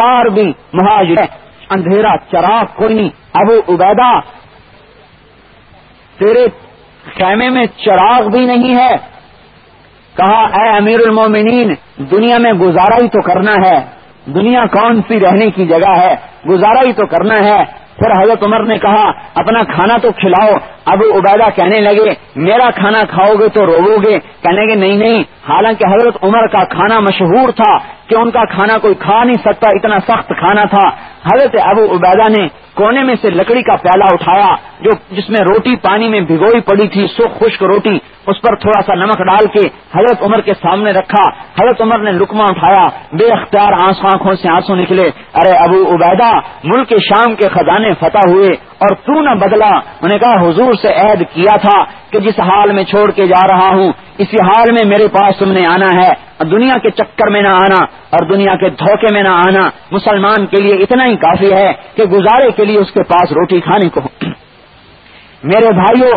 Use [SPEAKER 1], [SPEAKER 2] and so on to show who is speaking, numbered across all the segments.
[SPEAKER 1] انصار بھی مہاجر اندھیرا، چراغ کوئی نہیں۔ ابو عبیدہ، تیرے خیمے میں چراغ بھی نہیں ہے۔ کہا، اے امیر المومنین، دنیا میں گزارا ہی تو کرنا ہے۔ دنیا کون سی رہنے کی جگہ ہے؟ گزارا ہی تو کرنا ہے۔ پھر حضرت عمر نے کہا، اپنا کھانا تو کھلاؤ۔ ابو عبیدہ کہنے لگے، میرا کھانا کھاؤ گے تو رو گے۔ کہنے گے نہیں نہیں، حالانکہ حضرت عمر کا کھانا مشہور تھا کہ ان کا کھانا کوئی کھا نہیں سکتا، اتنا سخت کھانا تھا۔ حضرت ابو عبیدہ نے کونے میں سے لکڑی کا پیالہ اٹھایا، جو جس میں روٹی پانی میں بھگوئی پڑی تھی سکھ خشک روٹی، اس پر تھوڑا سا نمک ڈال کے حضرت عمر کے سامنے رکھا۔ حضرت عمر نے لکما اٹھایا، بے اختیار آنسو آنکھوں سے آنسو نکلے۔ ارے ابو عبیدہ، ملک شام کے خزانے فتح ہوئے۔ اور تو نہ بدلا انہوں نے کہا حضور سے عہد کیا تھا کہ جس حال میں چھوڑ کے جا رہا ہوں، اسی حال میں میرے پاس تم نے آنا ہے۔ دنیا کے چکر میں نہ آنا اور دنیا کے دھوکے میں نہ آنا۔ مسلمان کے لیے اتنا ہی کافی ہے کہ گزارے کے لیے اس کے پاس روٹی کھانے کو میرے بھائیوں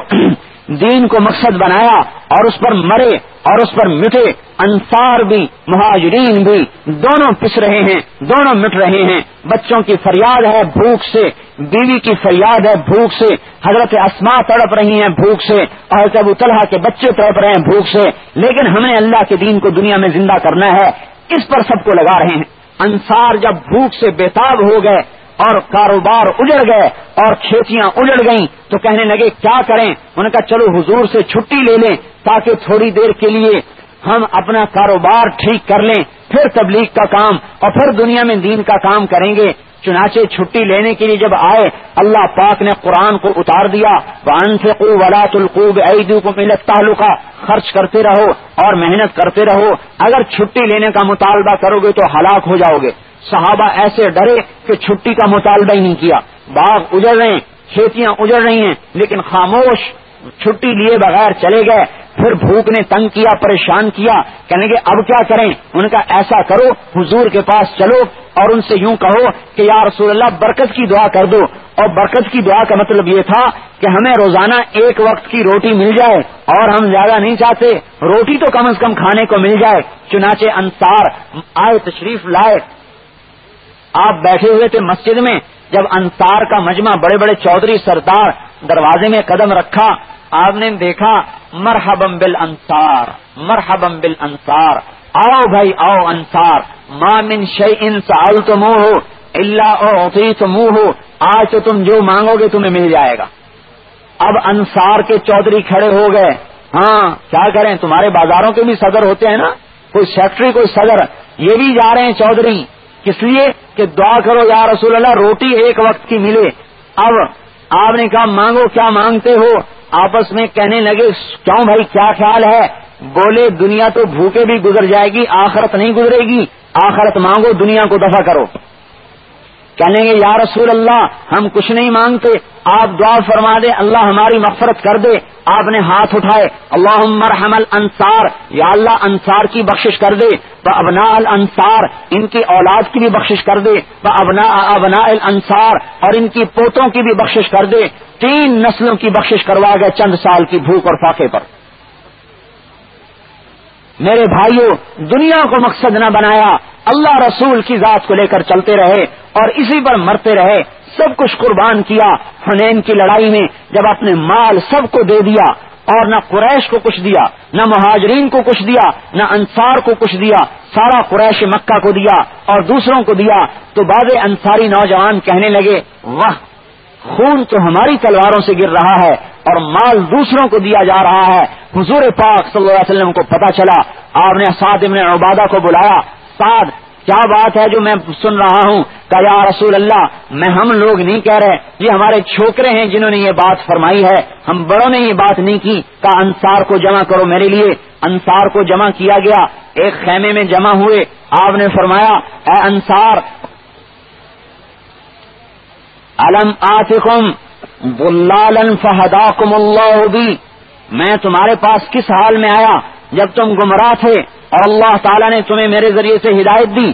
[SPEAKER 1] دین کو مقصد بنایا اور اس پر مرے اور اس پر مٹے، انصار بھی، مہاجرین بھی، دونوں پس رہے ہیں، دونوں مٹ رہے ہیں۔ بچوں کی فریاد ہے بھوک سے، بیوی کی فریاد ہے بھوک سے۔ حضرت اسما تڑپ رہی ہیں بھوک سے اور جب طلحہ کے بچے تڑپ رہے ہیں بھوک سے۔ لیکن ہم نے اللہ کے دین کو دنیا میں زندہ کرنا ہے، اس پر سب کو لگا رہے ہیں۔ انصار جب بھوک سے بےتاب ہو گئے اور کاروبار اجڑ گئے اور کھیتیاں اجڑ گئیں تو کہنے لگے، کیا کریں؟ انہوں نے کہا، چلو حضور سے چھٹی لے لیں تاکہ تھوڑی دیر کے لیے ہم اپنا کاروبار ٹھیک کر لیں، پھر تبلیغ کا کام اور پھر دنیا میں دین کا کام کریں گے۔ چنانچہ چھٹی لینے کے لیے جب آئے، اللہ پاک نے قرآن کو اتار دیا وان سے ولا تلقوب عیدو کو ملت تعلقہ خرچ کرتے رہو اور محنت کرتے رہو۔ اگر چھٹی لینے کا مطالبہ کرو گے تو ہلاک ہو جاؤ گے۔ صحابہ ایسے ڈرے کہ چھٹی کا مطالبہ ہی نہیں کیا۔ باغ اجڑ رہے ہیں، کھیتیاں اجڑ رہی ہیں، لیکن خاموش چھٹی لیے بغیر چلے گئے۔ پھر بھوک نے تنگ کیا، پریشان کیا، کہنے کہ اب کیا کریں؟ ان کا ایسا کرو، حضور کے پاس چلو اور ان سے یوں کہو کہ یا رسول اللہ، برکت کی دعا کر دو۔ اور برکت کی دعا کا مطلب یہ تھا کہ ہمیں روزانہ ایک وقت کی روٹی مل جائے اور ہم زیادہ نہیں چاہتے۔ روٹی تو کم از کم کھانے کو مل جائے، چنانچہ انصار آئے تشریف لائے آپ بیٹھے ہوئے تھے مسجد میں، جب انصار کا مجمع بڑے بڑے چودھری سردار دروازے میں قدم رکھا، آپ نے دیکھا مرحبم بل انصار مرحبم بل انصار آؤ بھائی آؤ انصار مامن شی ان سال تو منہ ہو اللہ اور تو منہ ہو آج تو تم جو مانگو گے تمہیں مل جائے گا۔ اب انصار کے چودھری کھڑے ہو گئے۔ ہاں کیا کریں، تمہارے بازاروں کے بھی صدر ہوتے ہیں نا؟ کوئی سیکٹری، کوئی صدر، یہ بھی جا رہے ہیں چودھری۔ کس لیے کہ دعا کرو یا رسول اللہ، روٹی ایک وقت کی ملے۔ اب آپ نے کہا، مانگو، کیا مانگتے ہو؟ آپس میں کہنے لگے، کیوں بھائی، کیا خیال ہے؟ بولے، دنیا تو بھوکے بھی گزر جائے گی، آخرت نہیں گزرے گی۔ آخرت مانگو، دنیا کو دفع کرو۔ کہنے گے یا رسول اللہ، ہم کچھ نہیں مانگتے. آپ دعا فرما دے، اللہ ہماری مغفرت کر دے. آپ نے ہاتھ اٹھائے اللہ مرحم انصار یا اللہ، انصار کی بخشش کر دے. وہ ابنا الانصار، ان کی اولاد کی بھی بخشش کر دے. وہ ابنا ابنا الانصار، اور ان کی پوتوں کی بھی بخشش کر دے. تین نسلوں کی بخشش کروا گئے چند سال کی بھوک اور فاقے پر. میرے بھائیوں دنیا کو مقصد نہ بنایا. اللہ رسول کی ذات کو لے کر چلتے رہے اور اسی پر مرتے رہے، سب کچھ قربان کیا حنین کی لڑائی میں، جب اپنے مال سب کو دے دیا اور نہ قریش کو کچھ دیا، نہ مہاجرین کو کچھ دیا، نہ انصار کو کچھ دیا، سارا قریش مکہ کو دیا اور دوسروں کو دیا، تو بعض انصاری نوجوان کہنے لگے، واہ، خون تو ہماری تلواروں سے گر رہا ہے اور مال دوسروں کو دیا جا رہا ہے۔ حضور پاک صلی اللہ علیہ وسلم کو پتا چلا، آپ نے سعد ابن عبادہ کو بلایا سعد، کیا بات ہے جو میں سن رہا ہوں؟ کہ یا رسول اللہ، میں ہم لوگ نہیں کہہ رہے، یہ ہمارے چھوکرے ہیں جنہوں نے یہ بات فرمائی ہے۔ ہم بڑوں نے یہ بات نہیں کی۔ کہ انصار کو جمع کرو میرے لیے۔ انصار کو جمع کیا گیا۔ ایک خیمے میں جمع ہوئے۔ آپ نے فرمایا، اے انصار علم آتکم بلالن فہداکم اللہ بھی میں تمہارے پاس کس حال میں آیا؟ جب تم گمراہ تھے اور اللہ تعالیٰ نے تمہیں میرے ذریعے سے ہدایت دی۔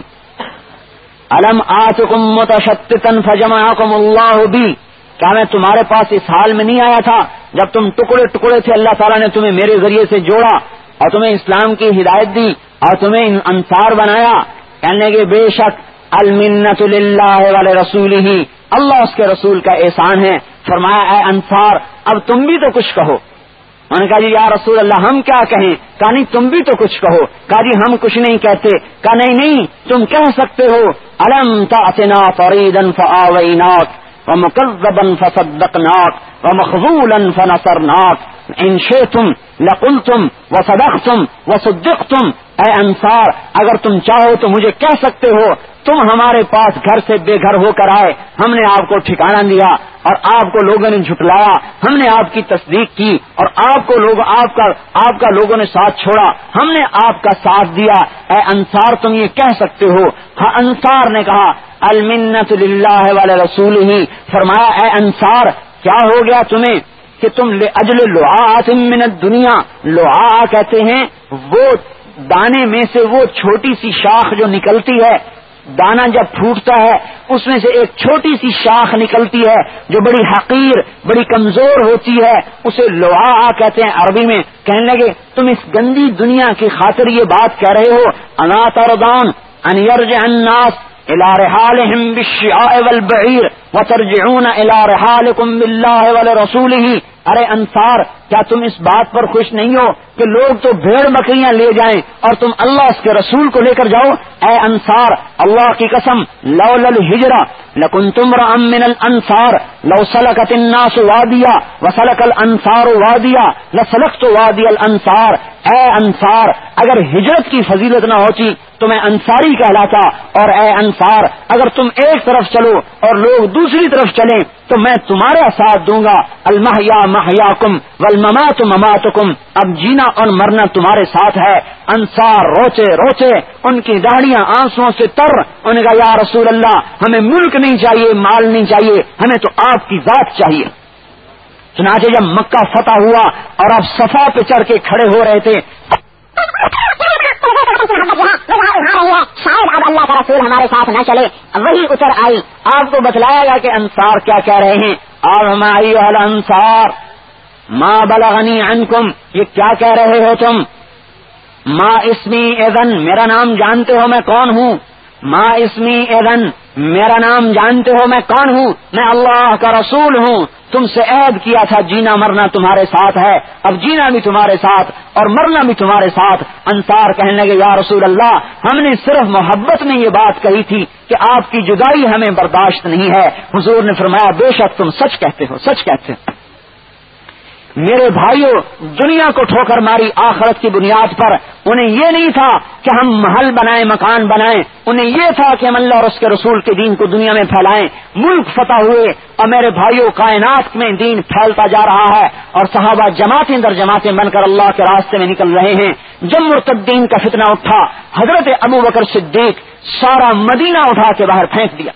[SPEAKER 1] علم آتکم متشتتن فجمعکم اللہ بھی کیا میں تمہارے پاس اس حال میں نہیں آیا تھا جب تم ٹکڑے ٹکڑے تھے اللہ تعالیٰ نے تمہیں میرے ذریعے سے جوڑا اور تمہیں اسلام کی ہدایت دی اور تمہیں انصار بنایا؟ یعنی کہنے کے بے شک المنت اللہ والے رسول ہی اللہ اس کے رسول کا احسان ہے۔ فرمایا، اے انصار، اب تم بھی تو کچھ کہو۔ انہوں نے کہا جی یا رسول اللہ، ہم کیا کہیں؟ کہا نہیں، تم بھی تو کچھ کہو۔ کہا جی ہم کچھ نہیں کہتے۔ کہا نہیں نہیں، تم کہہ سکتے ہو۔ الم تنا فریدن فآویناک ومکذبا فصدقناک ومخذولا فنصرناک ان شئتم لقلتم وصدقتم وصدقتم، اے انصار، اگر تم چاہو تو مجھے کہہ سکتے ہو، تم ہمارے پاس گھر سے بے گھر ہو کر آئے، ہم نے آپ کو ٹھکانا دیا اور آپ کو لوگوں نے جھٹلایا، ہم نے آپ کی تصدیق کی اور آپ کو لوگ، آپ کا آپ کا لوگوں نے ساتھ چھوڑا، ہم نے آپ کا ساتھ دیا۔ اے انصار، تم یہ کہہ سکتے ہو۔ ہاں انصار نے کہا المنت اللہ والے رسول ہی فرمایا، اے انصار، کیا ہو گیا تمہیں؟ کہ تم اجل لوہا منت دنیا لوہا کہتے ہیں، وہ دانے میں سے وہ چھوٹی سی شاخ جو نکلتی ہے، دانا جب پھوٹتا ہے، اس میں سے ایک چھوٹی سی شاخ نکلتی ہے جو بڑی حقیر، بڑی کمزور ہوتی ہے، اسے لوہا کہتے ہیں عربی میں، کہنے لگے، تم اس گندی دنیا کی خاطر یہ بات کہہ رہے ہو؟ انات اردان انیرج اناس الى رحالهم بالشعاء والبعير وترجعون الى رحالكم بالله ولرسوله ارے انصار کیا تم اس بات پر خوش نہیں ہو کہ لوگ تو بھیڑ بکریاں لے جائیں اور تم اللہ اس کے رسول کو لے کر جاؤ؟ اے انصار، اللہ کی قسم لو لل ہجرا لکن تم من الانصار، لو سلکت الناس وادیا، وسلک الانصار وادیا، لسلکت وادی الانصار۔ اے انصار، اگر ہجرت کی فضیلت نہ ہوتی تو میں انصاری کہلاتا۔ اور اے انصار، اگر تم ایک طرف چلو اور لوگ دوسری طرف چلیں تو میں تمہارا ساتھ دوں گا۔ المحیا محیا کم ولمات ممات کم اب جینا اور مرنا تمہارے ساتھ ہے. انصار روچے روچے. ان کی داڑیاں آنسو سے تر. ان کا یا رسول اللہ، ہمیں ملک نہیں چاہیے، مال نہیں چاہیے، ہمیں تو آپ کی ذات چاہیے۔ چنانچہ جب مکہ فتح ہوا اور آپ صفا پہ چڑھ کے کھڑے ہو رہے تھے شاید اب اللہ کا رسول ہمارے ساتھ نہ چلے وہی اتر آئی۔ آپ کو بتلایا گیا کہ انصار کیا کہہ رہے ہیں۔ اور ہماری انصار۔ ماں بلغنی عنکم، یہ کیا کہہ رہے ہو تم؟ ماں اسمی ایزن میرا نام جانتے ہو میں کون ہوں؟ ماں اسمی ایزن میرا نام جانتے ہو میں کون ہوں؟ میں اللہ کا رسول ہوں۔ تم سے عید کیا تھا، جینا مرنا تمہارے ساتھ ہے۔ اب جینا بھی تمہارے ساتھ اور مرنا بھی تمہارے ساتھ۔ انصار کہنے لگے، یا رسول اللہ، ہم نے صرف محبت میں یہ بات کہی تھی کہ آپ کی جدائی ہمیں برداشت نہیں ہے۔ حضور نے فرمایا، بے شک تم سچ کہتے ہو، سچ کہتے ہو۔ میرے بھائیوں دنیا کو ٹھوکر ماری آخرت کی بنیاد پر۔ انہیں یہ نہیں تھا کہ ہم محل بنائیں، مکان بنائیں۔ انہیں یہ تھا کہ ہم اللہ اور اس کے رسول کے دین کو دنیا میں پھیلائیں۔ ملک فتح ہوئے اور میرے بھائیوں کائنات میں دین پھیلتا جا رہا ہے اور صحابہ جماعتیں در جماعتیں بن کر اللہ کے راستے میں نکل رہے ہیں۔ جب مرتدین کا فتنہ اٹھا، حضرت ابو بکر صدیق سارا مدینہ اٹھا کے باہر پھینک دیا۔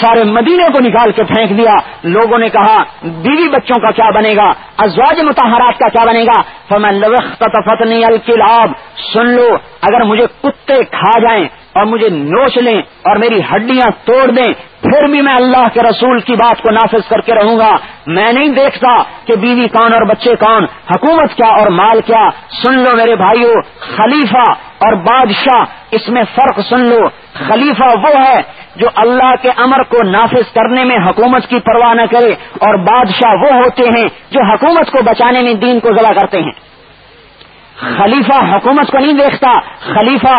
[SPEAKER 1] سارے مدینے کو نکال کے پھینک دیا۔ لوگوں نے کہا، بیوی بچوں کا کیا بنے گا؟ ازواج متحرات کا کیا بنے گا؟ فتنی الکلاب سن لو، اگر مجھے کتے کھا جائیں اور مجھے نوچ لیں اور میری ہڈیاں توڑ دیں پھر بھی میں اللہ کے رسول کی بات کو نافذ کر کے رہوں گا۔ میں نہیں دیکھتا کہ بیوی کون اور بچے کون حکومت کیا اور مال کیا۔ سن لو میرے بھائیوں خلیفہ اور بادشاہ، اس میں فرق سن لو۔ خلیفہ وہ ہے جو اللہ کے امر کو نافذ کرنے میں حکومت کی پرواہ نہ کرے، اور بادشاہ وہ ہوتے ہیں جو حکومت کو بچانے میں دین کو ضلع کرتے ہیں۔ خلیفہ حکومت کو نہیں دیکھتا، خلیفہ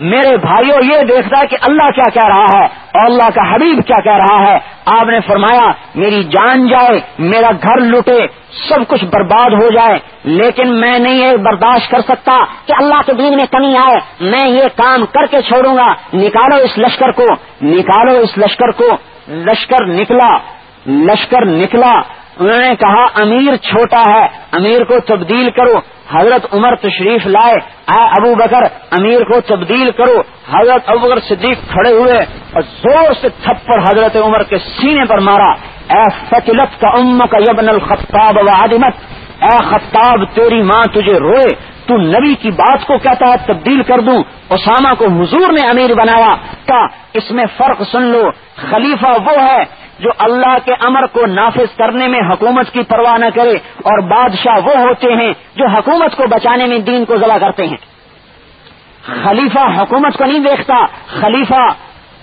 [SPEAKER 1] میرے بھائیوں یہ دیکھتا ہے کہ اللہ کیا کہہ رہا ہے اور اللہ کا حبیب کیا کہہ رہا ہے۔ آپ نے فرمایا، میری جان جائے، میرا گھر لٹے سب کچھ برباد ہو جائے۔ لیکن میں نہیں یہ برداشت کر سکتا کہ اللہ کے دین میں کمی آئے۔ میں یہ کام کر کے چھوڑوں گا۔ نکالو اس لشکر کو، نکالو اس لشکر کو۔ لشکر نکلا لشکر نکلا۔ انہوں نے کہا، امیر چھوٹا ہے، امیر کو تبدیل کرو، حضرت عمر تشریف لائے، اے ابو بکر، امیر کو تبدیل کرو، حضرت ابو بکر صدیق کھڑے ہوئے، اور زور سے تھپڑ حضرت عمر کے سینے پر مارا، اے فتلت کا ام کا یبن الخطاب وادمت اے خطاب تیری ماں تجھے روئے، تو نبی کی بات کو کہتا ہے تبدیل کر دوں، اسامہ کو حضور نے امیر بنایا کیا اس میں فرق سن لو، خلیفہ وہ ہے جو اللہ کے امر کو نافذ کرنے میں حکومت کی پرواہ نہ کرے اور بادشاہ وہ ہوتے ہیں جو حکومت کو بچانے میں دین کو ضلع کرتے ہیں۔ خلیفہ حکومت کو نہیں دیکھتا، خلیفہ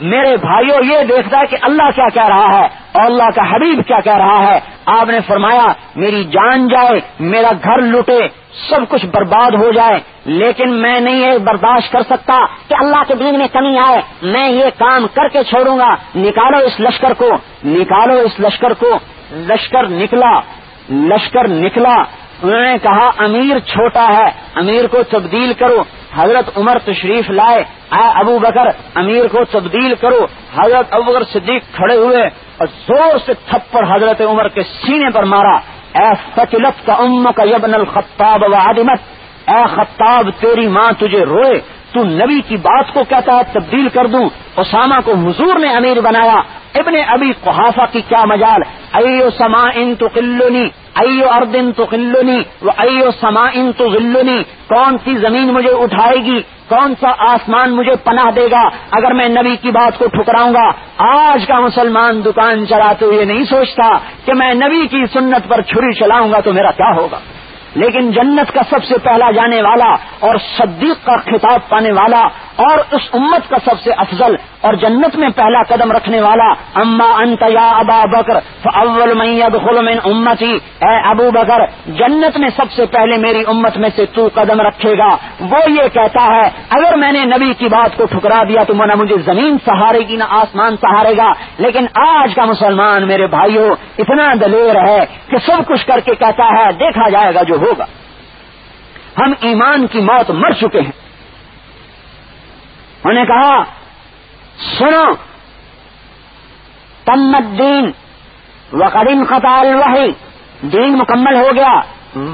[SPEAKER 1] میرے بھائیوں یہ دیکھتا ہے کہ اللہ کیا کہہ رہا ہے اور اللہ کا حبیب کیا کہہ رہا ہے۔ آپ نے فرمایا، میری جان جائے، میرا گھر لوٹے۔ سب کچھ برباد ہو جائے، لیکن میں نہیں یہ برداشت کر سکتا کہ اللہ کے دین میں کمی آئے۔ میں یہ کام کر کے چھوڑوں گا۔ نکالو اس لشکر کو۔ نکالو اس لشکر کو۔ لشکر نکلا۔ لشکر نکلا۔ انہوں نے کہا، امیر چھوٹا ہے۔ امیر کو تبدیل کرو۔ حضرت عمر تشریف لائے۔ اے ابو بکر، امیر کو تبدیل کرو۔ حضرت ابو بکر صدیق کھڑے ہوئے اور زور سے تھپڑ حضرت عمر کے سینے پر مارا۔ اے فکلت کا ام کا یبن الخطاب و عدمت اے خطاب تیری ماں تجھے روئے، تو نبی کی بات کو کہتا ہے، تبدیل کر دوں۔ اسامہ کو حضور نے امیر بنایا۔ ابن ابھی قحافہ کی کیا مجال؟ ایو سما ان تو قلونی ایو اردن تو قلونی وہ ایو سما تو غلونی کون سی زمین مجھے اٹھائے گی؟ کون سا آسمان مجھے پناہ دے گا؟ اگر میں نبی کی بات کو ٹھکراؤں گا، آج کا مسلمان دکان چلاتے ہوئے نہیں سوچتا کہ میں نبی کی سنت پر چھری چلاؤں گا تو میرا کیا ہوگا؟ لیکن جنت کا سب سے پہلا جانے والا اور صدیق کا خطاب پانے والا اور اس امت کا سب سے افضل اور جنت میں پہلا قدم رکھنے والا اما انت یا ابا بکر اول من امتی۔ اے ابو بکر، جنت میں سب سے پہلے میری امت میں سے تو قدم رکھے گا۔ وہ یہ کہتا ہے، اگر میں نے نبی کی بات کو ٹھکرا دیا تو نہ مجھے زمین سہارے گی نہ آسمان سہارے گا۔ لیکن آج کا مسلمان میرے بھائیوں اتنا دلیر ہے کہ سب کچھ کر کے کہتا ہے، دیکھا جائے گا جو ہوگا۔ ہم ایمان کی موت مر چکے ہیں۔ انہوں نے کہا، سنو تمت دین وقریم قطال وہی دین مکمل ہو گیا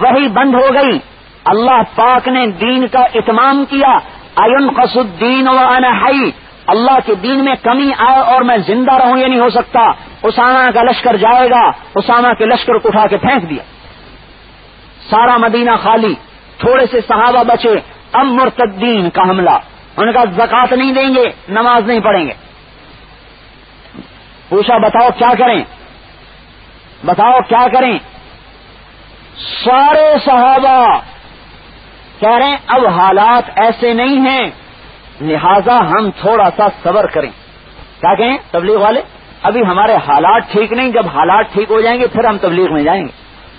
[SPEAKER 1] وہی بند ہو گئی، اللہ پاک نے دین کا اتمام کیا این قصد دین و انحی اللہ کے دین میں کمی آئے اور میں زندہ رہوں، یہ نہیں ہو سکتا، اسامہ کا لشکر جائے گا، اسامہ کے لشکر کو اٹھا کے پھینک دیا. سارا مدینہ خالی، تھوڑے سے صحابہ بچے اب مرتدین کا حملہ ان کا زکات نہیں دیں گے، نماز نہیں پڑھیں گے۔ پوچھا، بتاؤ کیا کریں؟ بتاؤ کیا کریں؟ سارے صحابہ کہہ رہے ہیں، اب حالات ایسے نہیں ہیں، لہذا ہم تھوڑا سا صبر کریں۔ کیا کہیں؟ تبلیغ والے، ابھی ہمارے حالات ٹھیک نہیں، جب حالات ٹھیک ہو جائیں گے، پھر ہم تبلیغ میں جائیں گے۔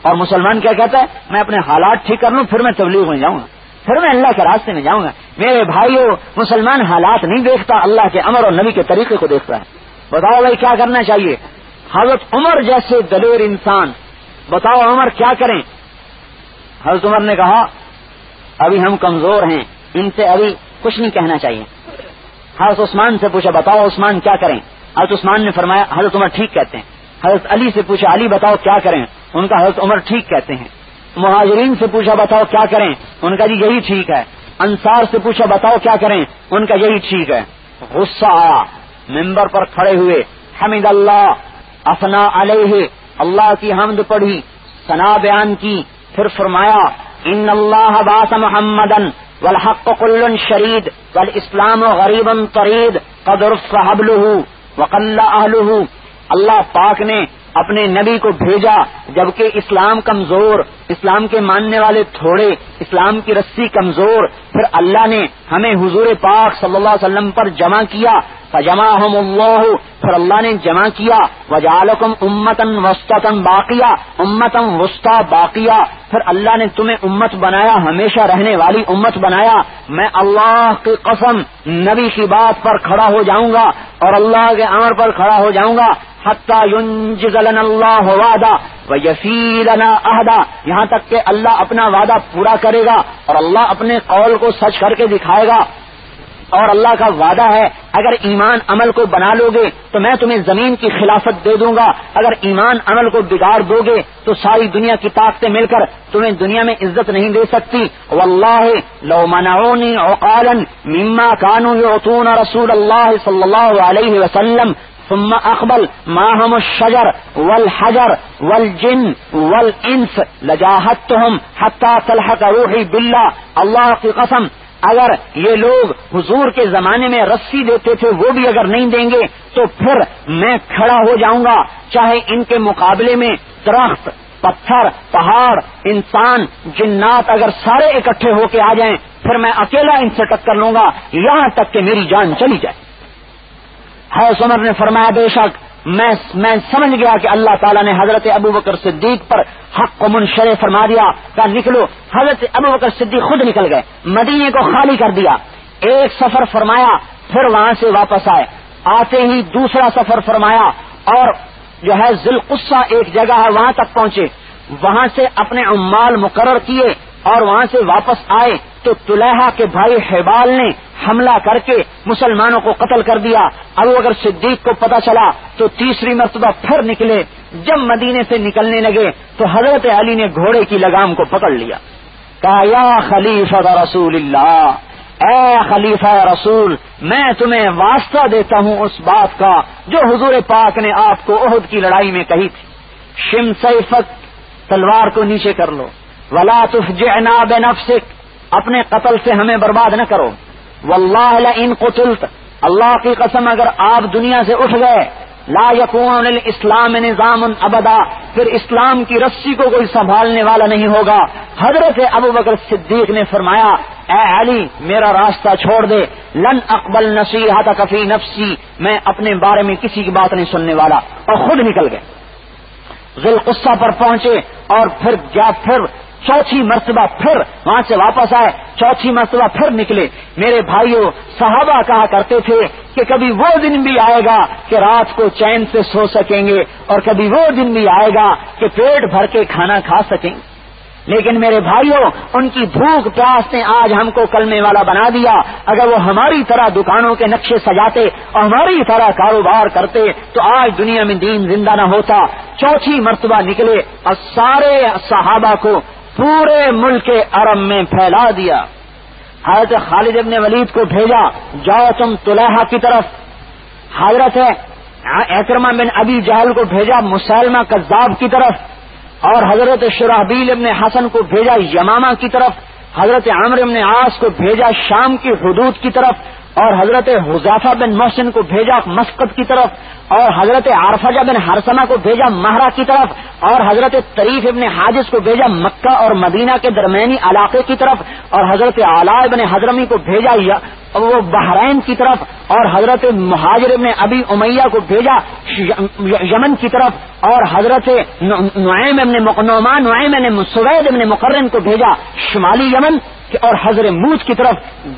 [SPEAKER 1] اور مسلمان کیا کہتا ہے؟ میں اپنے حالات ٹھیک کر لوں، پھر میں تبلیغ میں جاؤں گا۔ پھر میں اللہ کے راستے میں جاؤں گا۔ میرے بھائیوں مسلمان حالات نہیں دیکھتا، اللہ کے امر اور نبی کے طریقے کو دیکھتا ہے۔ بتاؤ بھائی، کیا کرنا چاہیے؟ حضرت عمر جیسے دلیر انسان، بتاؤ عمر کیا کریں؟ حضرت عمر نے کہا، ابھی ہم کمزور ہیں، ان سے ابھی کچھ نہیں کہنا چاہیے۔ حضرت عثمان سے پوچھا، بتاؤ عثمان کیا کریں؟ حضرت عثمان نے فرمایا، حضرت عمر ٹھیک کہتے ہیں۔ حضرت علی سے پوچھا، علی بتاؤ کیا کریں؟ ان کا حضرت عمر ٹھیک کہتے ہیں۔ مہاجرین سے پوچھا بتاؤ کیا کریں؟ ان کا جی یہی ٹھیک ہے۔ انصار سے پوچھا بتاؤ کیا کریں؟ ان کا یہی ٹھیک ہے۔ غصہ آیا۔ ممبر پر کھڑے ہوئے۔ حمید اللہ افنا علیہ، اللہ کی حمد پڑھی سنا بیان کی۔ پھر فرمایا، ان اللہ باس محمد والحق کل شرید والاسلام غریب طرید قدر صحبلہ وقل اللہ پاک نے اپنے نبی کو بھیجا، جبکہ اسلام کمزور، اسلام کے ماننے والے تھوڑے، اسلام کی رسی کمزور۔ پھر اللہ نے ہمیں حضور پاک صلی اللہ علیہ وسلم پر جمع کیا۔ فجما ہم اللہ، پھر اللہ نے جمع کیا۔ وجالکم امتن وسطن باقیہ امتن وسطی باقیہ۔ پھر اللہ نے تمہیں امت بنایا، ہمیشہ رہنے والی امت بنایا۔ میں اللہ کی قسم نبی کی بات پر کھڑا ہو جاؤں گا اور اللہ کے امر پر کھڑا ہو جاؤں گا۔ لنا اللہ وعدہ و عہدہ یہاں تک کہ اللہ اپنا وعدہ پورا کرے گا اور اللہ اپنے قول کو سچ کر کے دکھائے گا اور اللہ کا وعدہ ہے، اگر ایمان عمل کو بنا لو گے تو میں تمہیں زمین کی خلافت دے دوں گا، اگر ایمان عمل کو بگاڑ دو گے تو ساری دنیا کی طاقتیں مل کر تمہیں دنیا میں عزت نہیں دے سکتی۔ واللہ لو منعونی عقالا مما کانو یعطون رسول اللہ صلی اللہ علیہ وسلم ثم اقبل ماہم الشجر والحجر والجن والانس لجاہتهم حتی تلحق روحی باللہ اللہ کی قسم، اگر یہ لوگ حضور کے زمانے میں رسی دیتے تھے، وہ بھی اگر نہیں دیں گے، تو پھر میں کھڑا ہو جاؤں گا۔ چاہے ان کے مقابلے میں درخت، پتھر، پہاڑ، انسان، جنات اگر سارے اکٹھے ہو کے آ جائیں، پھر میں اکیلا ان سے ٹکر لوں گا، یہاں تک کہ میری جان چلی جائے۔ ہے عمر نے فرمایا، بے شک میں میں سمجھ گیا کہ اللہ تعالیٰ نے حضرت ابو بکر صدیق پر حق کو منشر فرما دیا کہ نکلو۔ حضرت ابو بکر صدیق خود نکل گئے، مدینے کو خالی کر دیا۔ ایک سفر فرمایا، پھر وہاں سے واپس آئے۔ آتے ہی دوسرا سفر فرمایا اور جو ہے ذلقصہ ایک جگہ ہے، وہاں تک پہنچے۔ وہاں سے اپنے عمال مقرر کیے اور وہاں سے واپس آئے۔ تو طلحہ کے بھائی حبال نے حملہ کر کے مسلمانوں کو قتل کر دیا۔ اب اگر صدیق کو پتا چلا تو تیسری مرتبہ پھر نکلے۔ جب مدینے سے نکلنے لگے تو حضرت علی نے گھوڑے کی لگام کو پکڑ لیا۔ کہا، یا خلیفہ رسول اللہ، اے خلیفہ رسول، میں تمہیں واسطہ دیتا ہوں اس بات کا جو حضور پاک نے آپ کو عہد کی لڑائی میں کہی تھی۔ شم سیفت تلوار کو نیچے کر لو۔ ولا تفجعنا بنفسك اپنے قتل سے ہمیں برباد نہ کرو۔ واللہ لئن قتلت۔ اللہ کی قسم اگر آپ دنیا سے اٹھ گئے، لا یقون الاسلام نظام ابدا۔ پھر اسلام کی رسی کو کوئی سنبھالنے والا نہیں ہوگا۔ حضرت ابو بکر صدیق نے فرمایا، اے علی، میرا راستہ چھوڑ دے۔ لن اقبل نصیحت کفی نفسی۔ میں اپنے بارے میں کسی کی بات نہیں سننے والا۔ اور خود نکل گئے۔ ذلقصہ پر پہنچے اور پھر کیا پھر چوتھی مرتبہ پھر وہاں سے واپس آئے، چوتھی مرتبہ پھر نکلے۔ میرے بھائیوں صحابہ کہا کرتے تھے کہ کبھی وہ دن بھی آئے گا کہ رات کو چین سے سو سکیں گے اور کبھی وہ دن بھی آئے گا کہ پیٹ بھر کے کھانا کھا سکیں۔ گے لیکن میرے بھائیوں ان کی بھوک پیاس نے آج ہم کو کلمے والا بنا دیا۔ اگر وہ ہماری طرح دکانوں کے نقشے سجاتے اور ہماری طرح کاروبار کرتے تو آج دنیا میں دین زندہ نہ ہوتا۔ چوتھی مرتبہ نکلے اور سارے صحابہ کو پورے ملک عرب میں پھیلا دیا۔ حضرت خالد ابن ولید کو بھیجا، جاؤ تم طلحہ کی طرف۔ حضرت اکرما بن ابی جہل کو بھیجا، مسلمہ کذاب کی طرف۔ اور حضرت شرحبیل ابن حسن کو بھیجا، یمامہ کی طرف۔ حضرت عامر ابن آس کو بھیجا، شام کی حدود کی طرف۔ اور حضرت حضافہ بن محسن کو بھیجا مسقط کی طرف، اور حضرت عارفجہ بن ہرسمہ کو بھیجا مہرا کی طرف، اور حضرت طریف ابن حاجز کو بھیجا مکہ اور مدینہ کے درمیانی علاقے کی طرف، اور حضرت اعلی ابن حضرمی کو بھیجا وہ بحرین کی طرف، اور حضرت مہاجر ابن ابی امیہ کو بھیجا یمن کی طرف، اور حضرت نعیم ابن نعمان نعیم ابن سوید ابن مقرن کو بھیجا شمالی یمن اور حضر موت کی طرف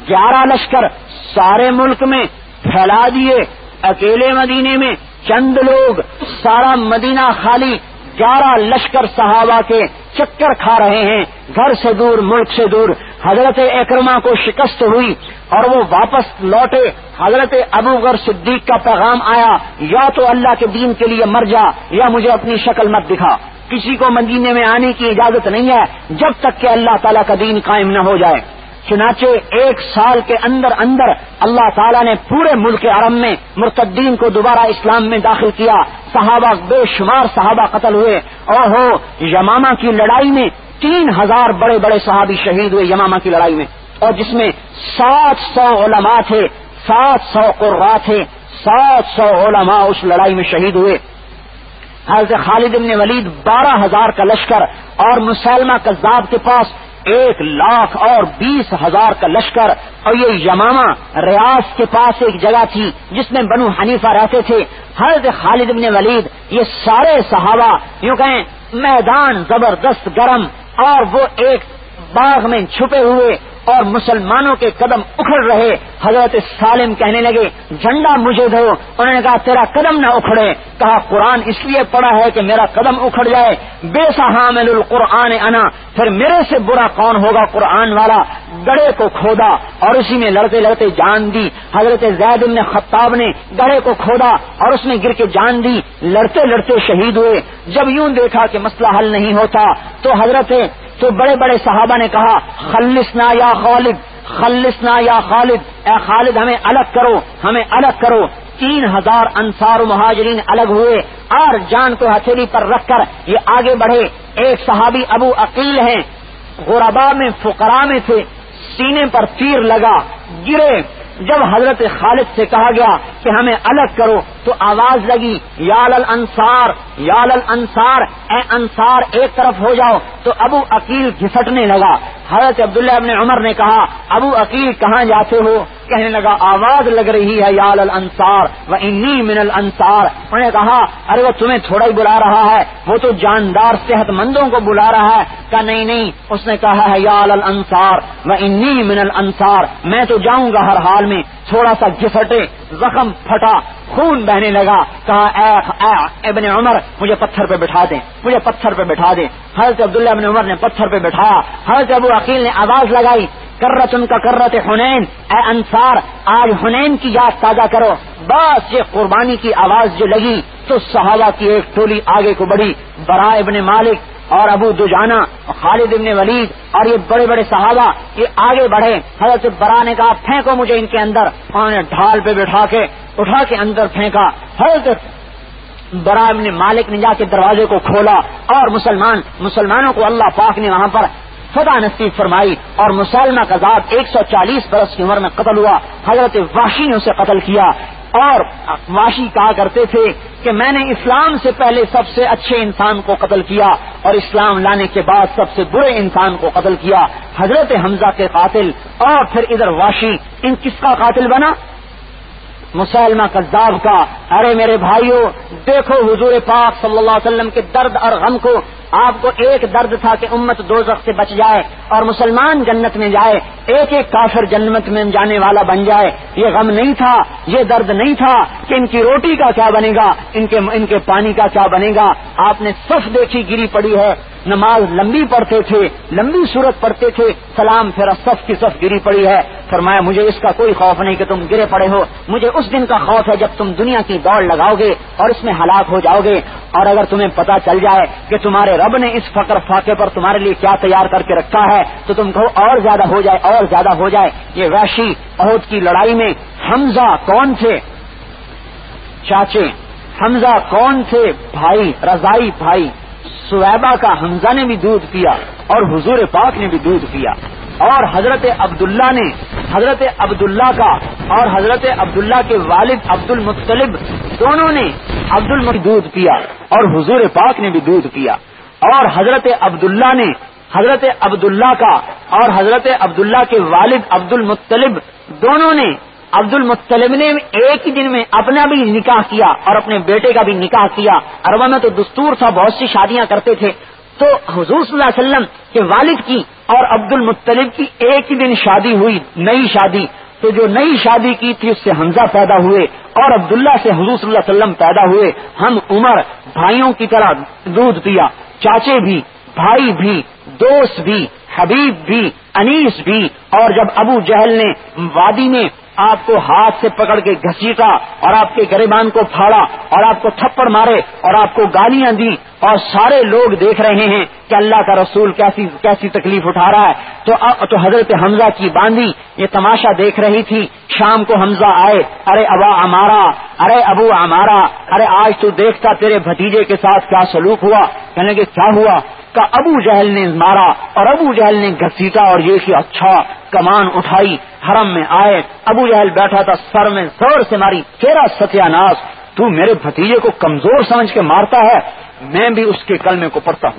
[SPEAKER 1] گیارہ لشکر سارے ملک میں پھیلا دیے۔ اکیلے مدینے میں چند لوگ، سارا مدینہ خالی گیارہ لشکر صحابہ کے چکر کھا رہے ہیں۔ گھر سے دور، ملک سے دور۔ حضرت اکرما کو شکست ہوئی اور وہ واپس لوٹے۔ حضرت ابو غر صدیق کا پیغام آیا، یا تو اللہ کے دین کے لیے مر جا یا مجھے اپنی شکل مت دکھا۔ کسی کو مدینے میں آنے کی اجازت نہیں ہے جب تک کہ اللہ تعالیٰ کا دین قائم نہ ہو جائے۔ چنانچہ ایک سال کے اندر اندر اللہ تعالیٰ نے پورے ملک عرب میں مرتدین کو دوبارہ اسلام میں داخل کیا۔ صحابہ بے شمار صحابہ قتل ہوئے۔ اور ہو، یمامہ کی لڑائی میں تین ہزار بڑے بڑے صحابی شہید ہوئے یمامہ کی لڑائی میں۔ اور جس میں سات سو علماء تھے، سات سو قرا تھے، سات سو علماء اس لڑائی میں شہید ہوئے۔ حضرت خالد ابن ولید بارہ ہزار کا لشکر اور مسلمہ کذاب کے پاس ایک لاکھ اور بیس ہزار کا لشکر اور یہ یمامہ ریاض کے پاس ایک جگہ تھی جس میں بنو حنیفہ رہتے تھے۔ حضرت خالد ابن ولید یہ سارے صحابہ یوں کہیں میدان زبردست گرم اور وہ ایک باغ میں چھپے ہوئے اور مسلمانوں کے قدم اکھڑ رہے۔ حضرت سالم کہنے لگے، جھنڈا مجھے دو۔ انہوں نے کہا، تیرا قدم نہ اکھڑے۔ کہا، قرآن اس لیے پڑا ہے کہ میرا قدم اکھڑ جائے۔ بے حامل القرآن انا۔ پھر میرے سے برا کون ہوگا قرآن والا؟ گڑے کو کھودا۔ اور اسی میں لڑتے لڑتے جان دی۔ حضرت زید نے خطاب نے گڑے کو کھودا اور اس میں گر کے جان دی۔ لڑتے لڑتے شہید ہوئے۔ جب یوں دیکھا کہ مسئلہ حل نہیں ہوتا، تو حضرت تو بڑے بڑے صحابہ نے کہا، خلصنا یا خالد، خلصنا یا خالد، اے خالد ہمیں الگ کرو، ہمیں الگ کرو. تین ہزار انصار و مہاجرین الگ ہوئے. اور جان کو ہتھیلی پر رکھ کر یہ آگے بڑھے. ایک صحابی ابو عقیل ہیں. غربا میں فقرا میں تھے. سینے پر تیر لگا، گرے. جب حضرت خالد سے کہا گیا کہ ہمیں الگ کرو تو آواز لگی، یا لل انصار یا لل انصار اے انصار ایک طرف ہو جاؤ۔ تو ابو عقیل گھسٹنے لگا۔ حضرت عبداللہ ابن عمر نے کہا، ابو عقیل کہاں جاتے ہو؟ کہنے لگا، آواز لگ رہی ہے یال الانصار و انی من الانصار. انہوں نے کہا، ارے وہ تمہیں تھوڑا ہی بلا رہا ہے، وہ تو جاندار صحت مندوں کو بلا رہا ہے. کہا، نہیں نہیں. اس نے کہا ہے یال الانصار و انی من الانصار. میں تو جاؤں گا ہر حال میں. تھوڑا سا گسٹے زخم پھٹا، خون بہنے لگا. کہا، اے اے ابن عمر، مجھے پتھر پہ بٹھا دیں. مجھے پتھر پہ بٹھا دیں. حضرت عبداللہ ابن عمر نے پتھر پہ بٹھایا. حضرت ابو عقیل نے آواز لگائی. کرت ان کا کرت حنین، اے انصار، آج حنین کی یاد تازہ کرو۔ بس یہ قربانی کی آواز جو لگی، تو صحابہ کی ایک ٹولی آگے کو بڑھی۔ برا ابن مالک اور ابو دجانا خالد ابن ولید اور یہ بڑے بڑے صحابہ، یہ آگے بڑھے۔ حضرت برا نے کہا، پھینکو مجھے ان کے اندر۔ انہوں نے ڈھال پہ بٹھا کے، اٹھا کے اندر پھینکا۔ حضرت برا ابن مالک نے جا کے دروازے کو کھولا اور مسلمان، مسلمانوں کو اللہ پاک نے وہاں پر فتح نصیب فرمائی اور مسلمہ کا ذات ایک سو چالیس برس کی عمر میں قتل ہوا، حضرت واشی نے اسے قتل کیا۔ اور واشی کہا کرتے تھے کہ میں نے اسلام سے پہلے سب سے اچھے انسان کو قتل کیا اور اسلام لانے کے بعد سب سے برے انسان کو قتل کیا۔ حضرت حمزہ کے قاتل اور پھر ادھر واشی ان کس کا قاتل بنا؟ مسلمہ کذاب کا۔ ارے میرے بھائیوں دیکھو حضور پاک صلی اللہ علیہ وسلم کے درد اور غم کو آپ کو ایک درد تھا کہ امت دو سے بچ جائے اور مسلمان جنت میں جائے، ایک ایک کافر جنت میں جانے والا بن جائے۔ یہ غم نہیں تھا، یہ درد نہیں تھا کہ ان کی روٹی کا کیا بنے گا، ان کے ان کے پانی کا کیا بنے گا۔ آپ نے صف دیکھی گری پڑی ہے، نماز لمبی پڑھتے تھے، لمبی صورت پڑھتے تھے، سلام پھر صف کی صف گری پڑی ہے۔ فرمایا، مجھے اس کا کوئی خوف نہیں کہ تم گرے پڑے ہو۔ مجھے اس دن کا خوف ہے جب تم دنیا کی دوڑ لگاؤ گے اور اس میں ہلاک ہو جاؤ گے۔ اور اگر تمہیں پتا چل جائے کہ تمہارے رب نے اس فقر فاقے پر تمہارے لیے کیا تیار کر کے رکھا ہے تو تم کہو اور زیادہ ہو جائے، اور زیادہ ہو جائے۔ یہ ویشی عہد کی لڑائی میں حمزہ کون تھے؟ چاچے، حمزہ کون تھے؟ بھائی، رضائی بھائی۔ سویبا کا حمزہ نے بھی دودھ پیا اور حضور پاک نے بھی دودھ پیا۔ اور حضرت عبداللہ نے، حضرت عبداللہ کا اور حضرت عبداللہ کے والد عبد المطلب دونوں نے عبد المط دودھ پیا اور حضور پاک نے بھی دودھ پیا۔ اور حضرت عبداللہ نے حضرت عبداللہ کا اور حضرت عبداللہ کے والد عبد المطلب دونوں نے عبد المطلب نے ایک ہی دن میں اپنا بھی نکاح کیا اور اپنے بیٹے کا بھی نکاح کیا۔ اربا میں تو دستور تھا، بہت سی شادیاں کرتے تھے۔ تو حضور صلی اللہ علیہ وسلم کے والد کی اور عبد المطلب کی ایک ہی دن شادی ہوئی، نئی شادی۔ تو جو نئی شادی کی تھی، اس سے حمزہ پیدا ہوئے اور عبداللہ سے حضور صلی اللہ علیہ وسلم پیدا ہوئے۔ ہم عمر بھائیوں کی طرح دودھ پیا۔ چاچے بھی، بھائی بھی، دوست بھی، حبیب بھی، انیس بھی، اور جب ابو جہل نے، وادی میں آپ کو ہاتھ سے پکڑ کے گھسیٹا اور آپ کے گریبان کو پھاڑا اور آپ کو تھپڑ مارے اور آپ کو گالیاں دی اور سارے لوگ دیکھ رہے ہیں کہ اللہ کا رسول کیسی کیسی تکلیف اٹھا رہا ہے۔ تو تو حضرت حمزہ کی باندھی یہ تماشا دیکھ رہی تھی۔ شام کو حمزہ آئے۔ ارے ابا ہمارا ارے ابو ہمارا ارے آج تو دیکھتا تیرے بھتیجے کے ساتھ کیا سلوک ہوا؟ کہنے کہ کیا ہوا؟ کا ابو جہل نے مارا اور ابو جہل نے گھسیٹا اور یہ کہ اچھا کمان اٹھائی، حرم میں آئے، ابو جہل بیٹھا تھا، سر میں زور سے ماری، تیرا ستیہ ناس، تو میرے بھتیجے کو کمزور سمجھ کے مارتا ہے، میں بھی اس کے کلمے کو پڑھتا ہوں.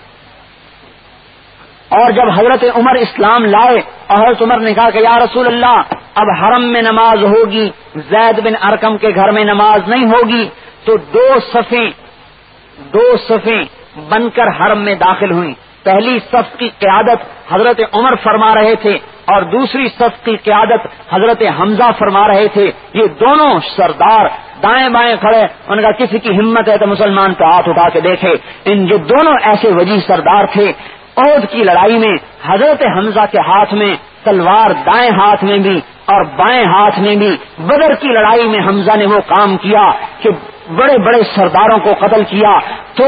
[SPEAKER 1] اور جب حضرت عمر اسلام لائے اور حضرت عمر نے کہا کہ یا رسول اللہ، اب حرم میں نماز ہوگی، زید بن ارکم کے گھر میں نماز نہیں ہوگی، تو دو صفیں دو صفیں بن کر حرم میں داخل ہوئی پہلی صف کی قیادت حضرت عمر فرما رہے تھے اور دوسری صف کی قیادت حضرت حمزہ فرما رہے تھے۔ یہ دونوں سردار دائیں بائیں کھڑے۔ ان کا کسی کی ہمت ہے تو مسلمان پہ ہاتھ اٹھا کے دیکھے۔ ان جو دونوں ایسے وجی سردار تھے، عہد کی لڑائی میں حضرت حمزہ کے ہاتھ میں، تلوار دائیں ہاتھ میں بھی اور بائیں ہاتھ میں بھی۔ بدر کی لڑائی میں حمزہ نے وہ کام کیا کہ بڑے بڑے سرداروں کو قتل کیا۔ تو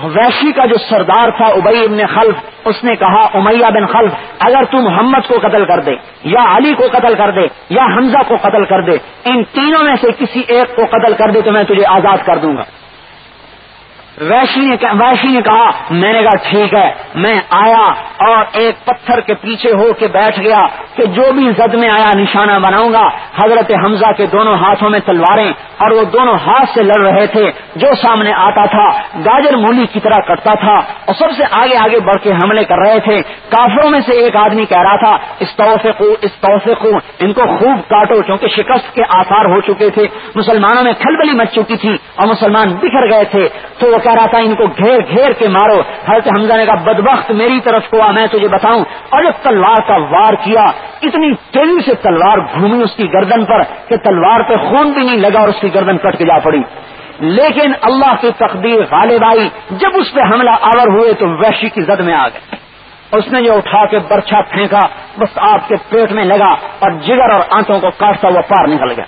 [SPEAKER 1] ویشی کا جو سردار تھا ابئی ابن خلف، اس نے کہا، امیہ بن خلف، اگر تو محمد کو قتل کر دے، یا علی کو قتل کر دے، یا حمزہ کو قتل کر دے، ان تینوں میں سے کسی ایک کو قتل کر دے تو میں تجھے آزاد کر دوں گا۔ ویشی نے ویشی نے کہا، میں نے کہا، ٹھیک ہے۔ میں آیا اور ایک پتھر کے پیچھے ہو کے بیٹھ گیا کہ جو بھی زد میں آیا، نشانہ بناؤں گا۔ حضرت حمزہ کے دونوں ہاتھوں میں تلواریں اور وہ دونوں ہاتھ سے لڑ رہے تھے۔ جو سامنے آتا تھا، گاجر مولی کی طرح کٹتا تھا۔ اور سب سے آگے آگے بڑھ کے حملے کر رہے تھے۔ کافروں میں سے ایک آدمی کہہ رہا تھا اس اس توفق ان کو خوب کاٹو، کیونکہ شکست کے آثار ہو چکے تھے۔ مسلمانوں میں کھلبلی مچ چکی تھی اور مسلمان بکھر گئے تھے۔ تو وہ کہہ رہا تھا، ان کو گھیر گھیر کے مارو۔ حضرت حمزہ نے کہا، بدبخت میری طرف کو میں تجھے بتاؤں۔ اور جب تلوار کا وار کیا، اتنی تیزی سے تلوار گھومی اس کی گردن پر کہ تلوار پہ خون بھی نہیں لگا اور اس کی گردن کٹ کے جا پڑی۔ لیکن اللہ کی تقدیر غالب آئی۔ جب اس پہ حملہ آور ہوئے تو وحشی کی زد میں آ گئے۔ اس نے جو اٹھا کے برچھا پھینکا، بس آپ کے پیٹ میں لگا اور جگر اور آنتوں کو کاٹتا ہوا پار نکل گیا۔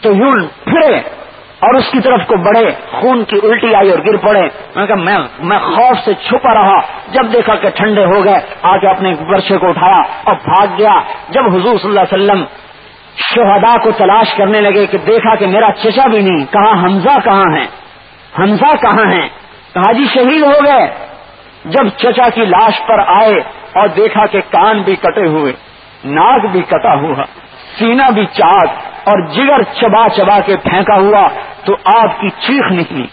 [SPEAKER 1] تو یوں پھرے اور اس کی طرف کو بڑھے خون کی الٹی آئی اور گر پڑے۔ میں کہا، میں میں خوف سے چھپا رہا۔ جب دیکھا کہ ٹھنڈے ہو گئے آ کے اپنے برشے کو اٹھایا اور بھاگ گیا۔ جب حضور صلی اللہ علیہ وسلم شہدا کو تلاش کرنے لگے کہ دیکھا کہ میرا چچا بھی نہیں، کہا حمزہ کہاں ہے حمزہ کہاں ہے کہا جی شہید ہو گئے۔ جب چچا کی لاش پر آئے اور دیکھا کہ کان بھی کٹے ہوئے، ناک بھی کٹا ہوا، سینہ بھی چاک اور جگر چبا چبا کے پھینکا ہوا تو آپ کی چیخ نکلی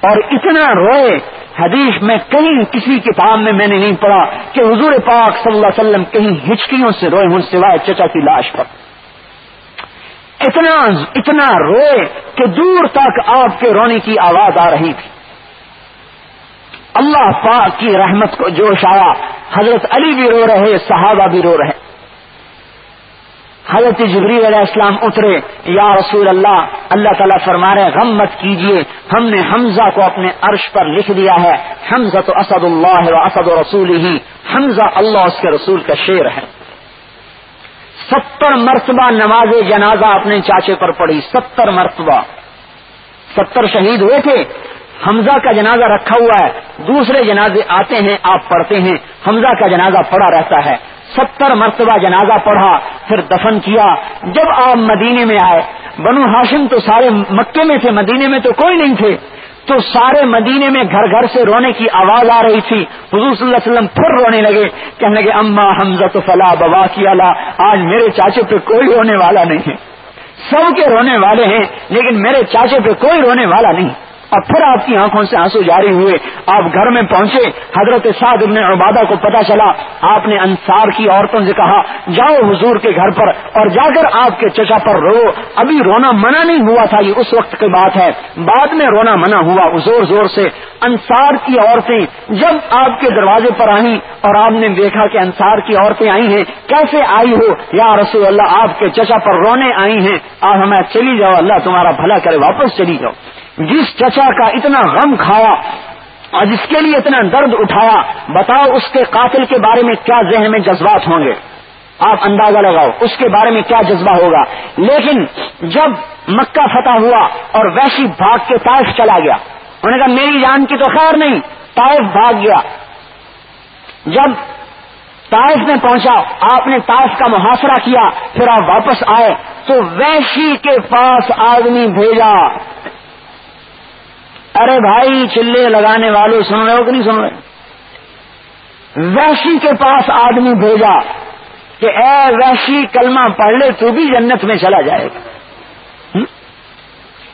[SPEAKER 1] اور اتنا روئے، حدیث میں کہیں کسی کتاب میں میں نے نہیں پڑھا کہ حضور پاک صلی اللہ علیہ وسلم کہیں ہچکیوں سے روئے ہوں، سوائے چچا کی لاش پر۔ اتنا اتنا روئے کہ دور تک آپ کے رونے کی آواز آ رہی تھی۔ اللہ پاک کی رحمت کو جوش آیا۔ حضرت علی بھی رو رہے، صحابہ بھی رو رہے۔ حضرت جبری علیہ السلام اترے، یا رسول اللہ اللہ تعالیٰ فرما رہے غم مت کیجیے ہم نے حمزہ کو اپنے عرش پر لکھ دیا ہے حمزہ تو اسد اللہ و اسد و رسول ہی حمزہ اللہ اس کے رسول کا شیر ہے۔ ستر مرتبہ نماز جنازہ اپنے چاچے پر پڑی ستر مرتبہ۔ ستر شہید ہوئے تھے، حمزہ کا جنازہ رکھا ہوا ہے، دوسرے جنازے آتے ہیں، آپ پڑھتے ہیں، حمزہ کا جنازہ پڑا رہتا ہے۔ ستر مرتبہ جنازہ پڑھا، پھر دفن کیا۔ جب آپ مدینے میں آئے، بنو ہاشم تو سارے مکے میں تھے، مدینے میں تو کوئی نہیں تھے۔ تو سارے مدینے میں گھر گھر سے رونے کی آواز آ رہی تھی۔ حضور صلی اللہ علیہ وسلم پھر رونے لگے، کہنے لگے، اما حمزہ تو فلاح ببا کی اللہ آج میرے چاچے پہ کوئی رونے والا نہیں ہے۔ سب کے رونے والے ہیں، لیکن میرے چاچے پہ کوئی رونے والا نہیں۔ اور پھر آپ کی آنکھوں سے آنسو جاری ہوئے، آپ گھر میں پہنچے، حضرت سعد ابن عبادہ کو پتا چلا، آپ نے انصار کی عورتوں سے کہا، جاؤ حضور کے گھر پر اور جا کر آپ کے چچا پر رو۔ ابھی رونا منع نہیں ہوا تھا، یہ اس وقت کی بات ہے۔ بعد میں رونا منع ہوا، زور زور سے انصار کی عورتیں جب آپ کے دروازے پر آئیں اور آپ نے دیکھا کہ انصار کی عورتیں آئی ہیں، کیسے آئی ہو؟ یا رسول اللہ، آپ کے چچا پر رونے آئی ہیں، آپ ہمیں چلی جاؤ، اللہ تمہارا بھلا کرے، واپس چلی جاؤ۔ جس چچا کا اتنا غم کھایا اور جس کے لیے اتنا درد اٹھایا، بتاؤ اس کے قاتل کے بارے میں کیا ذہن میں جذبات ہوں گے؟ آپ اندازہ لگاؤ، اس کے بارے میں کیا جذبہ ہوگا؟ لیکن جب مکہ فتح ہوا اور ویسی بھاگ کے طائف چلا گیا، انہوں نے کہا، میری جان کی تو خیر نہیں، طائف بھاگ گیا۔ جب طائف میں پہنچا، آپ نے طائف کا محاصرہ کیا، پھر آپ واپس آئے، تو ویشی کے پاس آدمی بھیجا۔ ارے بھائی چلے لگانے والوں سن رہے ہو کہ نہیں سن رہے؟ ویشی کے پاس آدمی بھیجا کہ اے ویشی کلمہ پڑھ لے، تو بھی جنت میں چلا جائے گا۔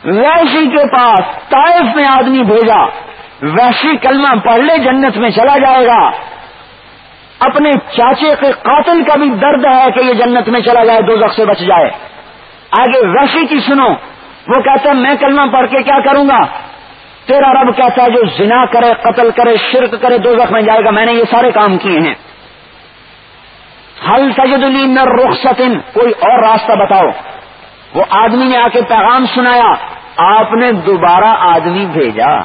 [SPEAKER 1] ویشی کے پاس طائف میں آدمی بھیجا ویشی کلمہ پڑھ لے، جنت میں چلا جائے گا۔ اپنے چاچے کے قاتل کا بھی درد ہے کہ یہ جنت میں چلا جائے دو سے بچ جائے۔ آگے ویشی کی سنو، وہ کہتے ہیں میں کلمہ پڑھ کے کیا کروں گا؟ تیرا رب کہتا ہے جو زنا کرے، قتل کرے، شرک کرے دو میں جائے گا، میں نے یہ سارے کام کیے ہیں۔ حل سجد علی نر رخصتن کوئی اور راستہ بتاؤ۔ وہ آدمی نے آ کے پیغام سنایا، آپ نے دوبارہ آدمی بھیجا۔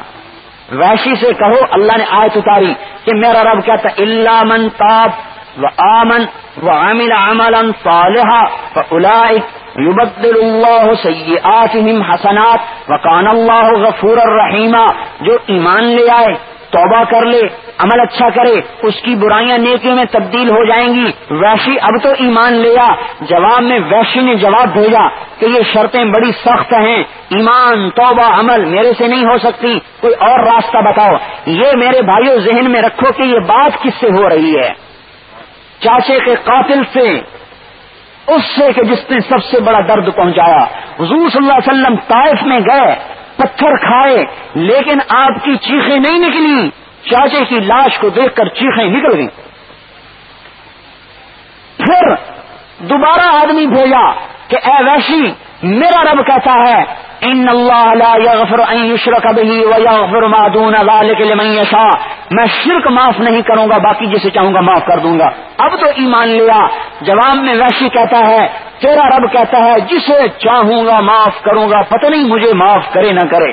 [SPEAKER 1] ویشی سے کہو، اللہ نے آیت اتاری کہ میرا رب کہتا اللہ من تاپ و آمن و عامل عملا صالحا فاولئک یبدل اللہ سیئاتہم حسنات وکان اللہ غفور الرحیمہ جو ایمان لے آئے، توبہ کر لے، عمل اچھا کرے، اس کی برائیاں نیکیوں میں تبدیل ہو جائیں گی۔ ویشی اب تو ایمان لیا جواب میں ویشی نے جواب بھیجا کہ یہ شرطیں بڑی سخت ہیں۔ ایمان، توبہ، عمل میرے سے نہیں ہو سکتی۔ کوئی اور راستہ بتاؤ۔ یہ میرے بھائیوں ذہن میں رکھو کہ یہ بات کس سے ہو رہی ہے؟ چاچے کے قاتل سے۔ اس سے کہ جس نے سب سے بڑا درد پہنچایا۔ حضور صلی اللہ علیہ وسلم طائف میں گئے، پتھر کھائے، لیکن آپ کی چیخیں نہیں نکلی۔ چاچے کی لاش کو دیکھ کر چیخیں نکل گئیں۔ پھر دوبارہ آدمی بھیجا کہ، اے ویشی میرا رب کہتا ہے ان اللہ لا يغفر ان يشرك به ويغفر ما دون ذلك لمن يشاء میں شرک معاف نہیں کروں گا، باقی جسے چاہوں گا معاف کر دوں گا۔ اب تو ایمان لیا۔ جواب میں ویشی کہتا ہے، تیرا رب کہتا ہے، جسے چاہوں گا معاف کروں گا، پتہ نہیں مجھے معاف کرے نہ کرے۔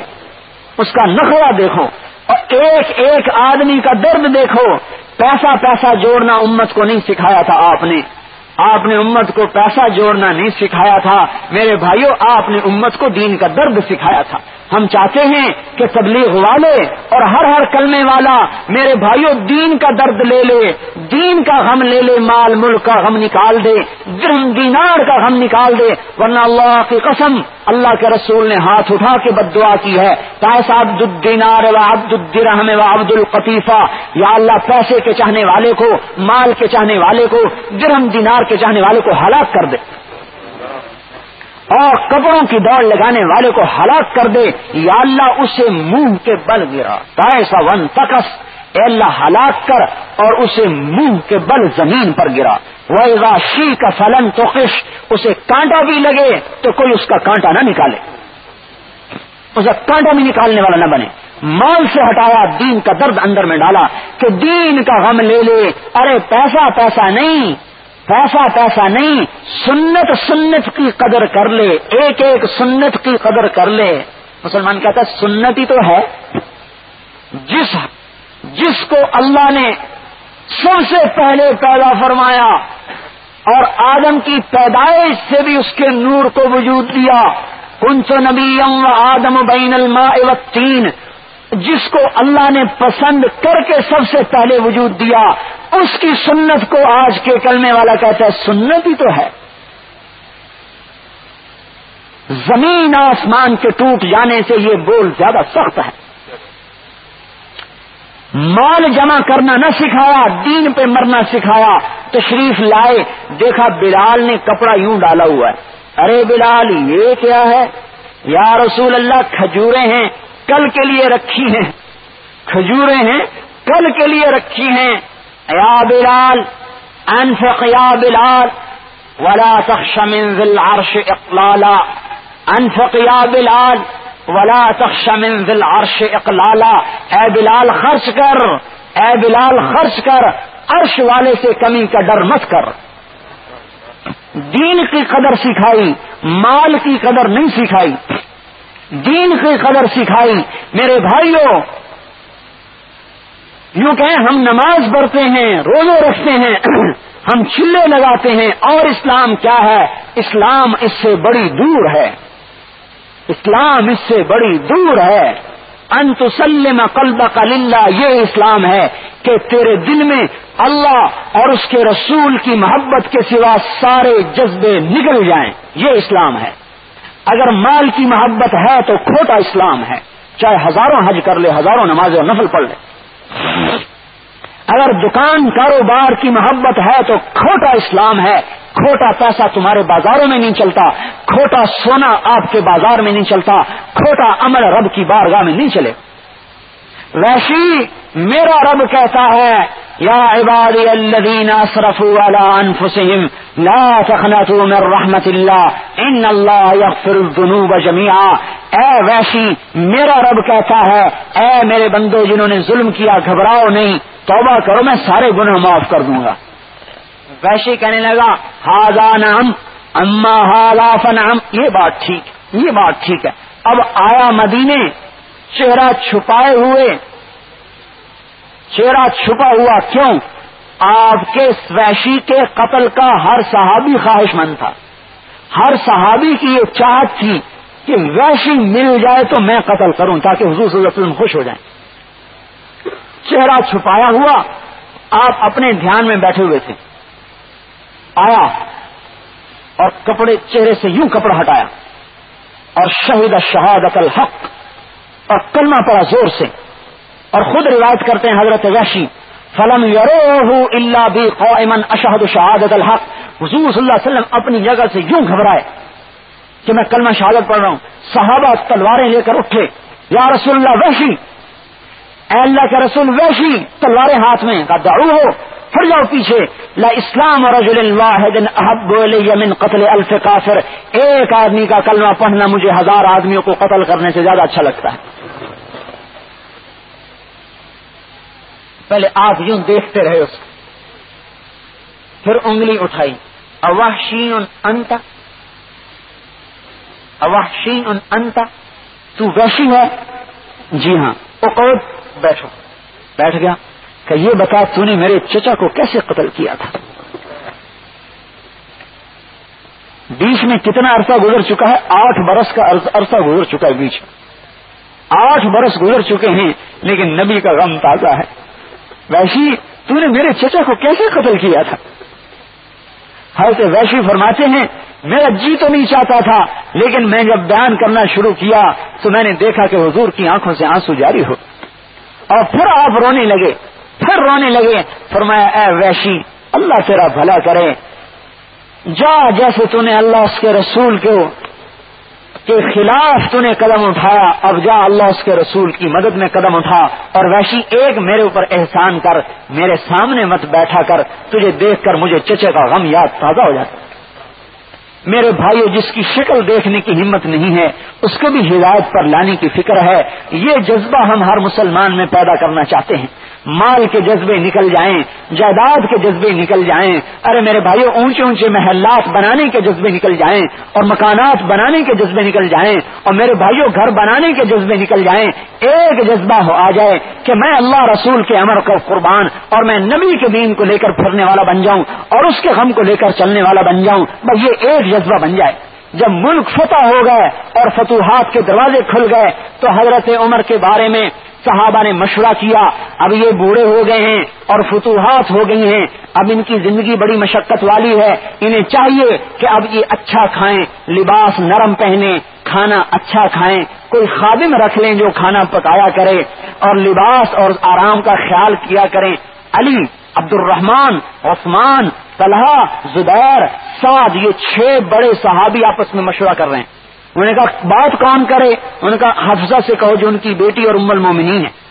[SPEAKER 1] اس کا نخرہ دیکھو اور ایک ایک آدمی کا درد دیکھو۔ پیسہ پیسہ جوڑنا امت کو نہیں سکھایا تھا آپ نے۔ آپ نے امت کو پیسہ جوڑنا نہیں سکھایا تھا، میرے بھائیوں آپ نے امت کو دین کا درد سکھایا تھا۔ ہم چاہتے ہیں کہ تبلیغ والے اور ہر ہر کلمے والا میرے بھائیوں دین کا درد لے لے، دین کا غم لے لے، مال، ملک کا غم نکال دے درم دینار کا غم نکال دے، ورنہ اللہ کی قسم اللہ کے رسول نے ہاتھ اٹھا کے بد دعا کی ہے۔ پیسہ عبد الدینار و عبد الدرہم و عبد القطیفہ، یا اللہ پیسے کے چاہنے والے کو، مال کے چاہنے والے کو، درہم، دینار کے چاہنے والے کو ہلاک کر دے۔ اور کپڑوں کی دوڑ لگانے والے کو ہلاک کر دے، یا اللہ اسے منہ کے بل گرا۔ تائسا ون تکس اے اللہ ہلاک کر اور اسے منہ کے بل زمین پر گرا۔ وہ شی کا فلن تو خش اسے کانٹا بھی لگے تو کوئی اس کا کانٹا نہ نکالے۔ اسے کانٹا بھی نکالنے والا نہ بنے۔ مال سے ہٹایا، دین کا درد اندر میں ڈالا کہ دین کا غم لے لے۔ ارے پیسہ پیسہ نہیں پیسہ پیسہ نہیں، سنت سنت کی قدر کر لے، ایک ایک سنت کی قدر کر لے۔ مسلمان کہتا ہے، سنت ہی تو ہے۔ جس جس کو اللہ نے سب سے پہلے پیدا فرمایا اور آدم کی پیدائش سے بھی اس کے نور کو وجود دیا۔ کنچ نبی آدم بین الماء تین جس کو اللہ نے پسند کر کے سب سے پہلے وجود دیا، اس کی سنت کو آج کے کلمے والا کہتا ہے، سنت ہی تو ہے۔ زمین آسمان کے ٹوٹ جانے سے یہ بول زیادہ سخت ہے۔ مال جمع کرنا نہ سکھایا، دین پہ مرنا سکھایا، تشریف لائے، دیکھا بلال نے کپڑا یوں ڈالا ہوا ہے۔ ارے بلال، یہ کیا ہے؟ یا رسول اللہ کھجورے ہیں۔ کل کے لیے رکھی ہیں۔ کھجورے ہیں، کل کے لیے رکھی ہیں۔ یا بلال انفق یا بلال، ولا تخش من ذی العرش اقلالا۔ انفق یا بلال، ولا تخش من ذی العرش اقلالا۔ اے بلال، خرچ کر۔ اے بلال، خرچ کر۔ عرش والے سے کمی کا ڈر مت کر۔ دین کی قدر سکھائی، مال کی قدر نہیں سکھائی۔ دین کی قدر سکھائی۔ میرے بھائیوں، یوں کہ ہم نماز پڑھتے ہیں روزے رکھتے ہیں، ہم چلے لگاتے ہیں، اور اسلام کیا ہے؟ اسلام اس سے بڑی دور ہے۔ اسلام اس سے بڑی دور ہے۔ انتسلم قلب کلّہ یہ اسلام ہے کہ تیرے دل میں اللہ اور اس کے رسول کی محبت کے سوا سارے جذبے نکل جائیں۔ یہ اسلام ہے۔ اگر مال کی محبت ہے تو کھوٹا اسلام ہے چاہے ہزاروں حج کر لے، ہزاروں نماز اور نفل پڑھ لے۔ اگر دکان کاروبار کی محبت ہے تو کھوٹا اسلام ہے، کھوٹا پیسہ تمہارے بازاروں میں نہیں چلتا، کھوٹا سونا آپ کے بازار میں نہیں چلتا، کھوٹا عمل رب کی بارگاہ میں نہیں چلے۔ ویسی میرا رب کہتا ہے یا عبادی الذین اسرفوا على انفسهم لا تقنطوا من رحمت اللہ ان اللہ یغفر الذنوب جميعا. اے ویسی میرا رب کہتا ہے، اے میرے بندو جنہوں نے ظلم کیا، گھبراؤ نہیں، توبہ کرو، میں سارے گناہ معاف کر دوں گا۔ ویشی کہنے لگا ہاضا نام اما ہاضا فنام یہ بات ٹھیک، یہ بات ٹھیک ہے۔ اب آیا مدینے، چہرہ چھپائے ہوئے چہرہ چھپا ہوا کیوں؟ آپ کے ویشی کے قتل کا ہر صحابی خواہش مند تھا۔ ہر صحابی کی یہ چاہت تھی کہ ویشی مل جائے تو میں قتل کروں تاکہ حضور صلی اللہ علیہ وسلم خوش ہو جائیں۔ چہرہ چھپایا ہوا، آپ اپنے دھیان میں بیٹھے ہوئے تھے۔ آیا اور کپڑے چہرے سے یوں کپڑا ہٹایا۔ اور شہید شہادت الحق اور کلمہ پڑا زور سے۔ اور خود روایت کرتے ہیں حضرت ویشی فلم یرو اللہ بھی قومن اشہد شہادت الحق۔ حضور صلی اللہ علیہ وسلم اپنی جگہ سے یوں گھبرائے کہ میں کلمہ شہادت پڑھ رہا ہوں۔ صحابہ تلواریں لے کر اٹھے۔ یا رسول اللہ ویشی اے اللہ کے رسول ویشی تلواریں ہاتھ میں کا دعو ہو، پھر جاؤ پیچھے۔ لا اسلام اور رجل واحد احب من قتل الف کافر۔ ایک آدمی کا کلمہ پڑھنا مجھے ہزار آدمیوں کو قتل کرنے سے زیادہ اچھا لگتا ہے۔ پہلے آپ یوں دیکھتے رہے اس کو۔ پھر انگلی اٹھائی۔ اواہ شین انتا اواہ شین انتا تو ویشی ہے؟ جی ہاں۔ بیٹھو۔ بیٹھ گیا۔ کہ یہ بتا تو نے میرے چچا کو کیسے قتل کیا تھا؟ بیچ میں کتنا عرصہ گزر چکا ہے؟ آٹھ برس کا عرصہ گزر چکا ہے بیچ میں۔ آٹھ برس گزر چکے ہیں، لیکن نبی کا غم تازہ ہے۔ ویشی تو نے میرے چچا کو کیسے قتل کیا تھا؟ حضرت ویشی فرماتے ہیں، میرا جی تو نہیں چاہتا تھا، لیکن میں جب بیان کرنا شروع کیا، تو میں نے دیکھا کہ حضور کی آنکھوں سے آنسو جاری ہو۔ اور پھر آپ رونے لگے، پھر رونے لگے، فرمایا، اے ویشی اللہ تیرا بھلا کرے۔ جا جیسے تو نے اللہ اس کے رسول کو کے خلاف تو نے قدم اٹھایا، اب جا اللہ اس کے رسول کی مدد میں قدم اٹھا اور ویشی ایک میرے اوپر احسان کر، میرے سامنے مت بیٹھا کر، تجھے دیکھ کر مجھے چچے کا غم یاد تازہ ہو جاتا میرے بھائیو، جس کی شکل دیکھنے کی ہمت نہیں ہے، اس کو بھی ہدایت پر لانے کی فکر ہے، یہ جذبہ ہم ہر مسلمان میں پیدا کرنا چاہتے ہیں۔ مال کے جذبے نکل جائیں، جائیداد کے جذبے نکل جائیں، ارے میرے بھائیو، اونچے اونچے محلات بنانے کے جذبے نکل جائیں اور مکانات بنانے کے جذبے نکل جائیں اور میرے بھائیو، گھر بنانے کے جذبے نکل جائیں، ایک جذبہ ہو آ جائے کہ میں اللہ رسول کے امر کو قربان اور میں نبی کے دین کو لے کر پھرنے والا بن جاؤں اور اس کے غم کو لے کر چلنے والا بن جاؤں، بس یہ ایک جذبہ بن جائے۔ جب ملک فتح ہو گئے اور فتوحات کے دروازے کھل گئے تو حضرت عمر کے بارے میں صحابہ نے مشورہ کیا، اب یہ بوڑھے ہو گئے ہیں اور فتوحات ہو گئی ہیں، اب ان کی زندگی بڑی مشقت والی ہے، انہیں چاہیے کہ اب یہ اچھا کھائیں، لباس نرم پہنے، کھانا اچھا کھائیں، کوئی خادم رکھ لیں جو کھانا پکایا کرے اور لباس اور آرام کا خیال کیا کریں۔ علی عبد الرحمان عثمان طلحہ زبیر، سعد، یہ چھ بڑے صحابی آپس میں مشورہ کر رہے ہیں۔ انہوں نے کہا، بات کون کرے۔ انہوں نے کہا، حفظہ سے کہو جو ان کی بیٹی اور ام المومنین ہے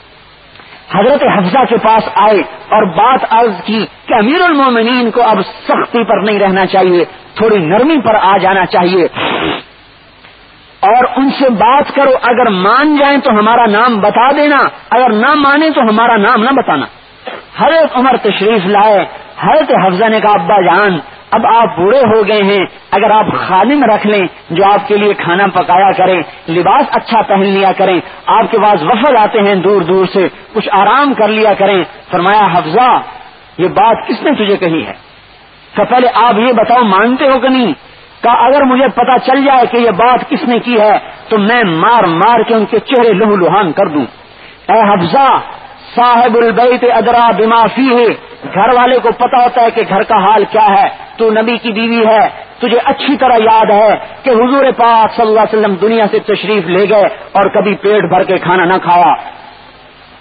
[SPEAKER 1] حضرت حفظہ کے پاس آئے اور بات عرض کی کہ امیر المومنین کو اب سختی پر نہیں رہنا چاہیے، تھوڑی نرمی پر آ جانا چاہیے۔ اور ان سے بات کرو، اگر مان جائیں تو ہمارا نام بتا دینا، اگر نہ مانے تو ہمارا نام نہ بتانا۔ حضرت عمر تشریف لائے۔ حضرت حفظہ نے کہا، ابا جان، اب آپ بوڑھے ہو گئے ہیں، اگر آپ خادم رکھ لیں جو آپ کے لیے کھانا پکایا کریں، لباس اچھا پہن لیا کریں، آپ کے پاس وفد آتے ہیں دور دور سے، کچھ آرام کر لیا کریں۔ فرمایا، حفظہ، یہ بات کس نے تجھے کہی ہے؟ کہ پہلے آپ یہ بتاؤ، مانتے ہو کہ نہیں؟ کہ اگر مجھے پتا چل جائے کہ یہ بات کس نے کی ہے، تو میں مار مار کے ان کے چہرے لہو لوہان کر دوں۔ اے حفظہ صاحب البیت ادرا بمافی ہے گھر والے کو پتا ہوتا ہے کہ گھر کا حال کیا ہے۔ تو نبی کی بیوی ہے۔ تجھے اچھی طرح یاد ہے کہ حضور پاک صلی اللہ علیہ وسلم دنیا سے تشریف لے گئے اور کبھی پیٹ بھر کے کھانا نہ کھایا۔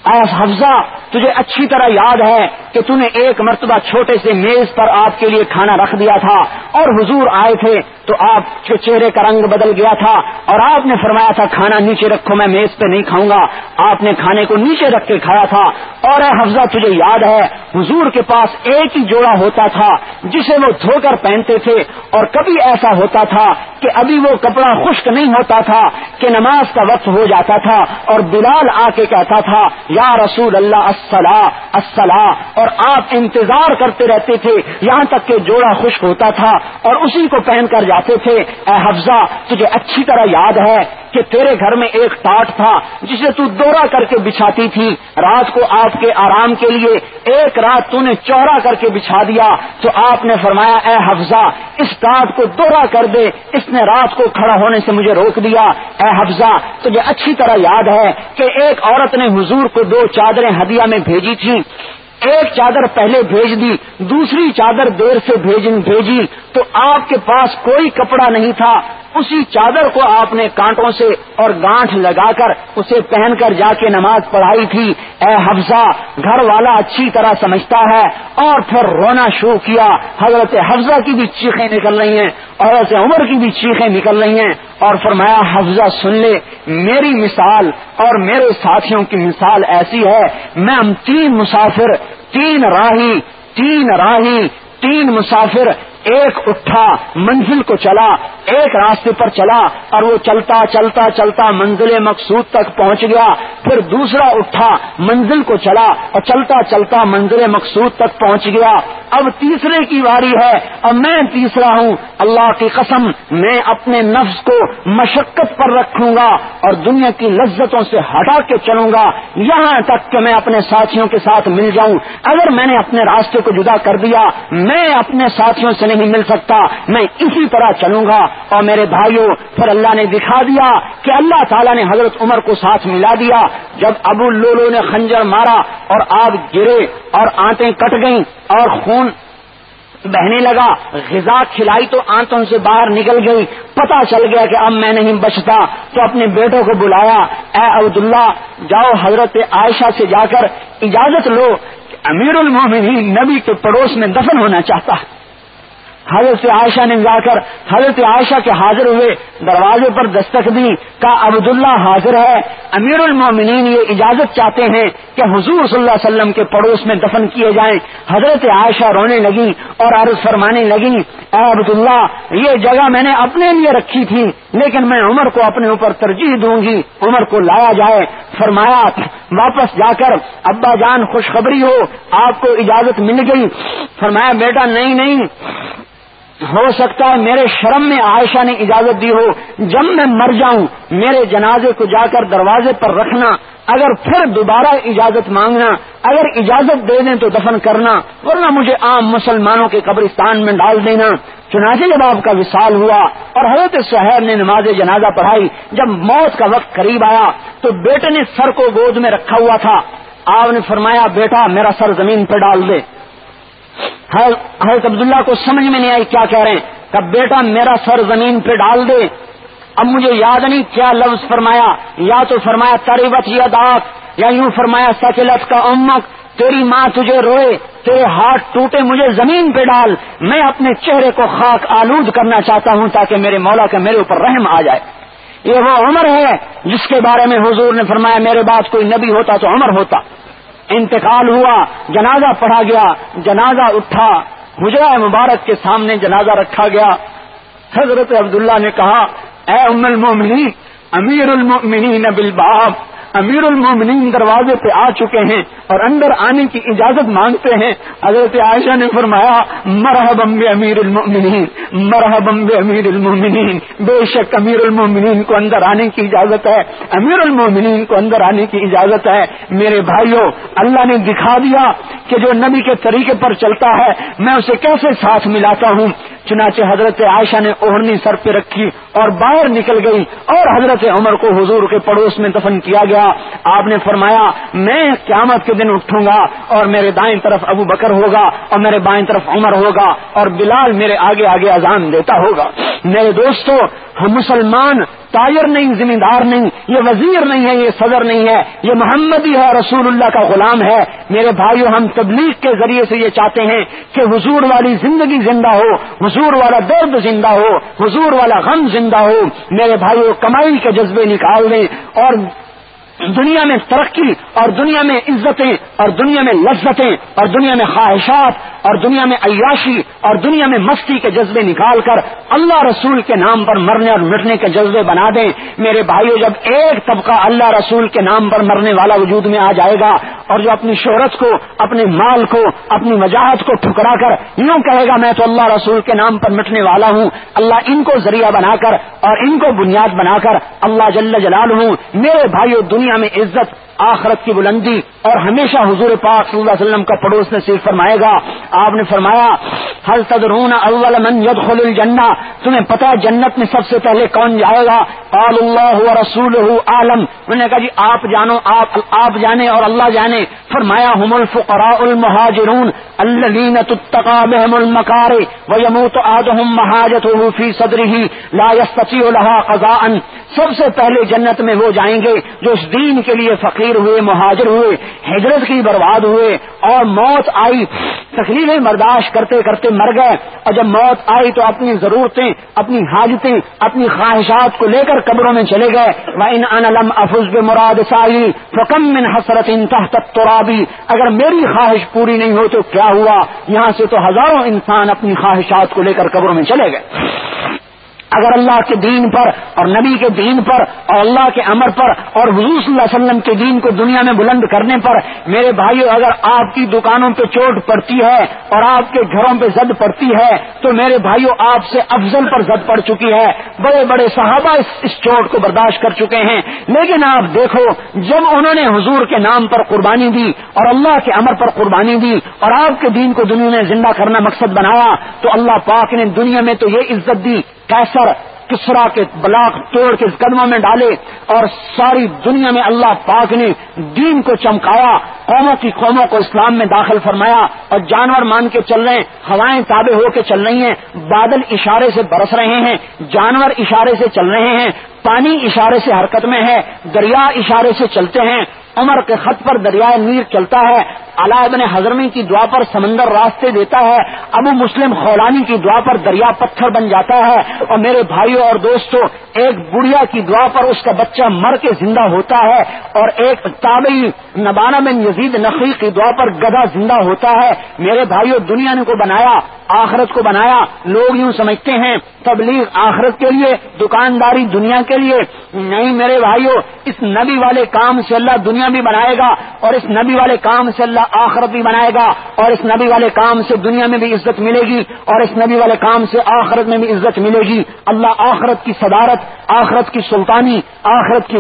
[SPEAKER 1] ایس حفظہ، تجھے اچھی طرح یاد ہے کہ تو نے ایک مرتبہ چھوٹے سے میز پر آپ کے لیے کھانا رکھ دیا تھا اور حضور آئے تھے تو آپ کے چہرے کا رنگ بدل گیا تھا اور آپ نے فرمایا تھا، کھانا نیچے رکھو، میں میز پہ نہیں کھاؤں گا۔ آپ نے کھانے کو نیچے رکھ کے کھایا تھا۔ اور اے حفظہ، تجھے یاد ہے، حضور کے پاس ایک ہی جوڑا ہوتا تھا جسے وہ دھو کر پہنتے تھے۔ اور کبھی ایسا ہوتا تھا کہ ابھی وہ کپڑا خشک نہیں ہوتا تھا، کہ نماز کا وقت ہو جاتا تھا اور بلال آ کے کہتا تھا یا رسول اللہ السلام السلام اور آپ انتظار کرتے رہتے تھے، یہاں تک کہ جوڑا خشک ہوتا تھا اور اسی کو پہن کر جاتے تھے۔ اے حفظہ، تجھے اچھی طرح یاد ہے کہ تیرے گھر میں ایک ٹاٹ تھا، جسے تو دورہ کر کے بچھاتی تھی۔ رات کو آپ کے آرام کے لیے ایک رات تو نے چورا کر کے بچھا دیا۔ تو آپ نے فرمایا، اے حفظہ، اس ٹاٹ کو دورہ کر دے۔ اس نے رات کو کھڑا ہونے سے مجھے روک دیا۔ اے حفظہ، تجھے اچھی طرح یاد ہے کہ ایک عورت نے حضور کو دو چادریں ہدیہ میں بھیجی تھی ایک چادر پہلے بھیج دی، دوسری چادر دیر سے بھیجی۔ تو آپ کے پاس کوئی کپڑا نہیں تھا۔ اسی چادر کو آپ نے کانٹوں سے اور گانٹھ لگا کر اسے پہن کر جا کے نماز پڑھائی تھی۔ اے حفظہ، گھر والا اچھی طرح سمجھتا ہے اور پھر رونا شروع کیا۔ حضرت حفظہ کی بھی چیخیں نکل رہی ہیں اور حضرت عمر کی بھی چیخیں نکل رہی ہیں اور فرمایا، حفظہ سن لے، میری مثال اور میرے ساتھیوں کی مثال ایسی ہے۔ میں ہم تین مسافر، تین راہی تین راہی، تین مسافر ایک اٹھا، منزل کو چلا، ایک راستے پر چلا، اور وہ چلتا چلتا چلتا منزل مقصود تک پہنچ گیا، پھر دوسرا اٹھا، منزل کو چلا، اور چلتا چلتا منزل مقصود تک پہنچ گیا۔ اب تیسرے کی واری ہے، اب میں تیسرا ہوں۔ اللہ کی قسم، میں اپنے نفس کو مشقت پر رکھوں گا، اور دنیا کی لذتوں سے ہٹا کے چلوں گا۔ یہاں تک کہ میں اپنے ساتھیوں کے ساتھ مل جاؤں۔ اگر میں نے اپنے راستے کو جدا کر دیا، میں اپنے ساتھیوں سے نہیں مل سکتا، میں اسی طرح چلوں گا۔ اور میرے بھائیوں پھر اللہ نے دکھا دیا کہ اللہ تعالیٰ نے حضرت عمر کو ساتھ ملا دیا۔ جب ابو لولو نے خنجر مارا اور آگ گرے اور آنتیں کٹ گئیں اور خون بہنے لگا، غذا کھلائی تو آنتوں سے باہر نکل گئی۔ پتا چل گیا کہ اب میں نہیں بچتا۔ تو اپنے بیٹوں کو بلایا، اے عبداللہ، جاؤ حضرت عائشہ سے جا کر اجازت لو کہ امیر المومنین نبی کے پڑوس میں دفن ہونا چاہتا ہے۔ حضرت عائشہ نے جا کر حضرت عائشہ کے حاضر ہوئے دروازے پر دستک دی کا عبداللہ حاضر ہے۔ امیر المومنین یہ اجازت چاہتے ہیں کہ حضور صلی اللہ علیہ وسلم کے پڑوس میں دفن کیے جائیں۔ حضرت عائشہ رونے لگی اور عرض فرمانے لگی، اے عبداللہ، یہ جگہ میں نے اپنے لیے رکھی تھی، لیکن میں عمر کو اپنے اوپر ترجیح دوں گی۔ عمر کو لایا جائے۔ فرمایا، واپس جا کر، ابا جان خوشخبری ہو، آپ کو اجازت مل گئی۔ فرمایا، بیٹا، نہیں نہیں۔ ہو سکتا ہے میرے شرم میں عائشہ نے اجازت دی ہو، جب میں مر جاؤں، میرے جنازے کو جا کر دروازے پر رکھنا، اگر پھر دوبارہ اجازت مانگنا، اگر اجازت دے دیں تو دفن کرنا، ورنہ مجھے عام مسلمانوں کے قبرستان میں ڈال دینا۔ چنانچہ جب آپ کا وصال ہوا اور حضرت شہر نے نماز جنازہ پڑھائی، جب موت کا وقت قریب آیا تو بیٹے نے سر کو گود میں رکھا ہوا تھا۔ آپ نے فرمایا، بیٹا، میرا سر زمین پہ ڈال دے۔ حضرت عبداللہ کو سمجھ میں نہیں آئی کیا کہہ رہے ہیں؟ کہ بیٹا، میرا سر زمین پہ ڈال دے۔ اب مجھے یاد نہیں کیا لفظ فرمایا۔ یا تو فرمایا تریبت یا داغ، یا یوں فرمایا، سکلت کا امک، تیری ماں تجھے روئے، تیرے ہاتھ ٹوٹے، مجھے زمین پہ ڈال۔ میں اپنے چہرے کو خاک آلود کرنا چاہتا ہوں تاکہ میرے مولا کا میرے اوپر رحم آ جائے۔ یہ وہ عمر ہے جس کے بارے میں حضور نے فرمایا، میرے بعد کوئی نبی ہوتا تو عمر ہوتا۔ انتقال ہوا، جنازہ پڑھا گیا، جنازہ اٹھا، حجرہ مبارک کے سامنے جنازہ رکھا گیا۔ حضرت عبداللہ نے کہا، اے ام المومنین، امیر المؤمنین بالباب امیر المومنین دروازے پہ آ چکے ہیں اور اندر آنے کی اجازت مانگتے ہیں۔ حضرت عائشہ نے فرمایا مرحبم امیر المؤمنین مرحبم امیر المومنین۔ بے شک امیر المومنین کو اندر آنے کی اجازت ہے۔ امیر المومنین کو اندر آنے کی اجازت ہے۔ میرے بھائیوں اللہ نے دکھا دیا کہ جو نبی کے طریقے پر چلتا ہے، میں اسے کیسے ساتھ ملاتا ہوں؟ چنانچہ حضرت عائشہ نے اوڑھنی سر پہ رکھی اور باہر نکل گئی اور حضرت عمر کو حضور کے پڑوس میں دفن کیا گیا۔ آپ نے فرمایا، میں قیامت کے دن اٹھوں گا اور میرے دائیں طرف ابو بکر ہوگا اور میرے بائیں طرف عمر ہوگا اور بلال میرے آگے آگے اذان دیتا ہوگا۔ میرے دوستو، ہم مسلمان تاجر نہیں ذمہ دار نہیں، یہ وزیر نہیں ہے، یہ صدر نہیں ہے، یہ محمد ہی ہے، رسول اللہ کا غلام ہے۔ میرے بھائیو، ہم تبلیغ کے ذریعے سے یہ چاہتے ہیں کہ حضور والی زندگی زندہ ہو، حضور والا درد زندہ ہو، حضور والا غم زندہ ہو۔ میرے بھائیو، کمائی کے جذبے نکال دیں اور دنیا میں ترقی اور دنیا میں عزتیں اور دنیا میں لذتیں اور دنیا میں خواہشات اور دنیا میں عیاشی اور دنیا میں مستی کے جذبے نکال کر اللہ رسول کے نام پر مرنے اور مٹنے کے جذبے بنا دیں۔ میرے بھائیوں جب ایک طبقہ اللہ رسول کے نام پر مرنے والا وجود میں آ جائے گا اور جو اپنی شہرت کو، اپنے مال کو، اپنی وجاہت کو ٹھکرا کر یوں کہے گا، میں تو اللہ رسول کے نام پر مٹنے والا ہوں، اللہ ان کو ذریعہ بنا کر اور ان کو بنیاد بنا کر اللہ جل جلال ہوں۔ میرے بھائیو، دنیا میں عزت آخرت کی بلندی اور ہمیشہ حضور پاک صلی اللہ علیہ وسلم کا پڑوس نے صرف فرمائے گا۔ آپ نے فرمایا حل تدرون اول من يدخل الجنہ؟ تمہیں پتا جنت میں سب سے پہلے کون جائے گا۔ قال اللہ رسول عالم انہوں نے کہا جی آپ جانو، آپ آپ جانے اور اللہ جانے۔ فرمایا، ہم الفقراء المہاجرون الذين تتقى بهم المكاره ويموت احدهم محاجته في صدره لا يستطيع لها قضاء۔ سب سے پہلے جنت میں وہ جائیں گے جو اس دین کے لیے فقیر ہوئے، مہاجر ہوئے، ہجرت کی برباد ہوئے اور موت آئی۔ تکلیفیں برداشت کرتے کرتے مر گئے۔ اور جب موت آئی تو اپنی ضرورتیں، اپنی حاجتیں، اپنی خواہشات کو لے کر قبروں میں چلے گئے۔ وہ ان انلم افز مراد سائی فکم من حسرت ان ترابی اگر میری خواہش پوری نہیں ہو تو کیا ہوا؟ یہاں سے تو ہزاروں انسان اپنی خواہشات کو لے کر قبروں میں چلے گئے۔ اگر اللہ کے دین پر اور نبی کے دین پر اور اللہ کے امر پر اور حضور صلی اللہ علیہ وسلم کے دین کو دنیا میں بلند کرنے پر میرے بھائیو، اگر آپ کی دکانوں پہ چوٹ پڑتی ہے اور آپ کے گھروں پہ زد پڑتی ہے، تو میرے بھائیو، آپ سے افضل پر زد پڑ چکی ہے۔ بڑے بڑے صحابہ اس اس چوٹ کو برداشت کر چکے ہیں۔ لیکن آپ دیکھو، جب انہوں نے حضور کے نام پر قربانی دی اور اللہ کے امر پر قربانی دی اور آپ کے دین کو دنیا میں زندہ کرنا مقصد بنایا، تو اللہ پاک نے دنیا میں تو یہ عزت دی۔ کیسر کسرا کے بلاک توڑ کے قدموں میں ڈالے اور ساری دنیا میں اللہ پاک نے دین کو چمکایا، قوموں کی قوموں کو اسلام میں داخل فرمایا اور جانور مان کے چل رہے ہیں، ہوائیں تابع ہو کے چل رہی ہیں، بادل اشارے سے برس رہے ہیں، جانور اشارے سے چل رہے ہیں، پانی اشارے سے حرکت میں ہے، دریا اشارے سے چلتے ہیں عمر کے خط پر دریائے نیر چلتا ہے ابن حضرمی کی دعا پر سمندر راستے دیتا ہے، ابو مسلم خولانی کی دعا پر دریا پتھر بن جاتا ہے اور میرے بھائیوں اور دوستوں، ایک بڑھیا کی دعا پر اس کا بچہ مر کے زندہ ہوتا ہے اور ایک تابعی نبانا بن یزید نقی کی دعا پر گدھا زندہ ہوتا ہے۔ میرے بھائیوں، دنیا نے کو بنایا، آخرت کو بنایا، لوگ یوں سمجھتے ہیں، تبلیغ آخرت کے لیے، دکانداری دنیا کے لیے۔ نہیں میرے بھائیوں، اس نبی والے کام سے اللہ دنیا بھی بنائے گا اور اس نبی والے کام سے اللہ آخرت بھی بنائے گا اور اس نبی والے کام سے دنیا میں بھی عزت ملے گی اور اس نبی والے کام سے آخرت میں بھی عزت ملے گی اللہ آخرت کی صدارت، آخرت کی سلطانی، آخرت کی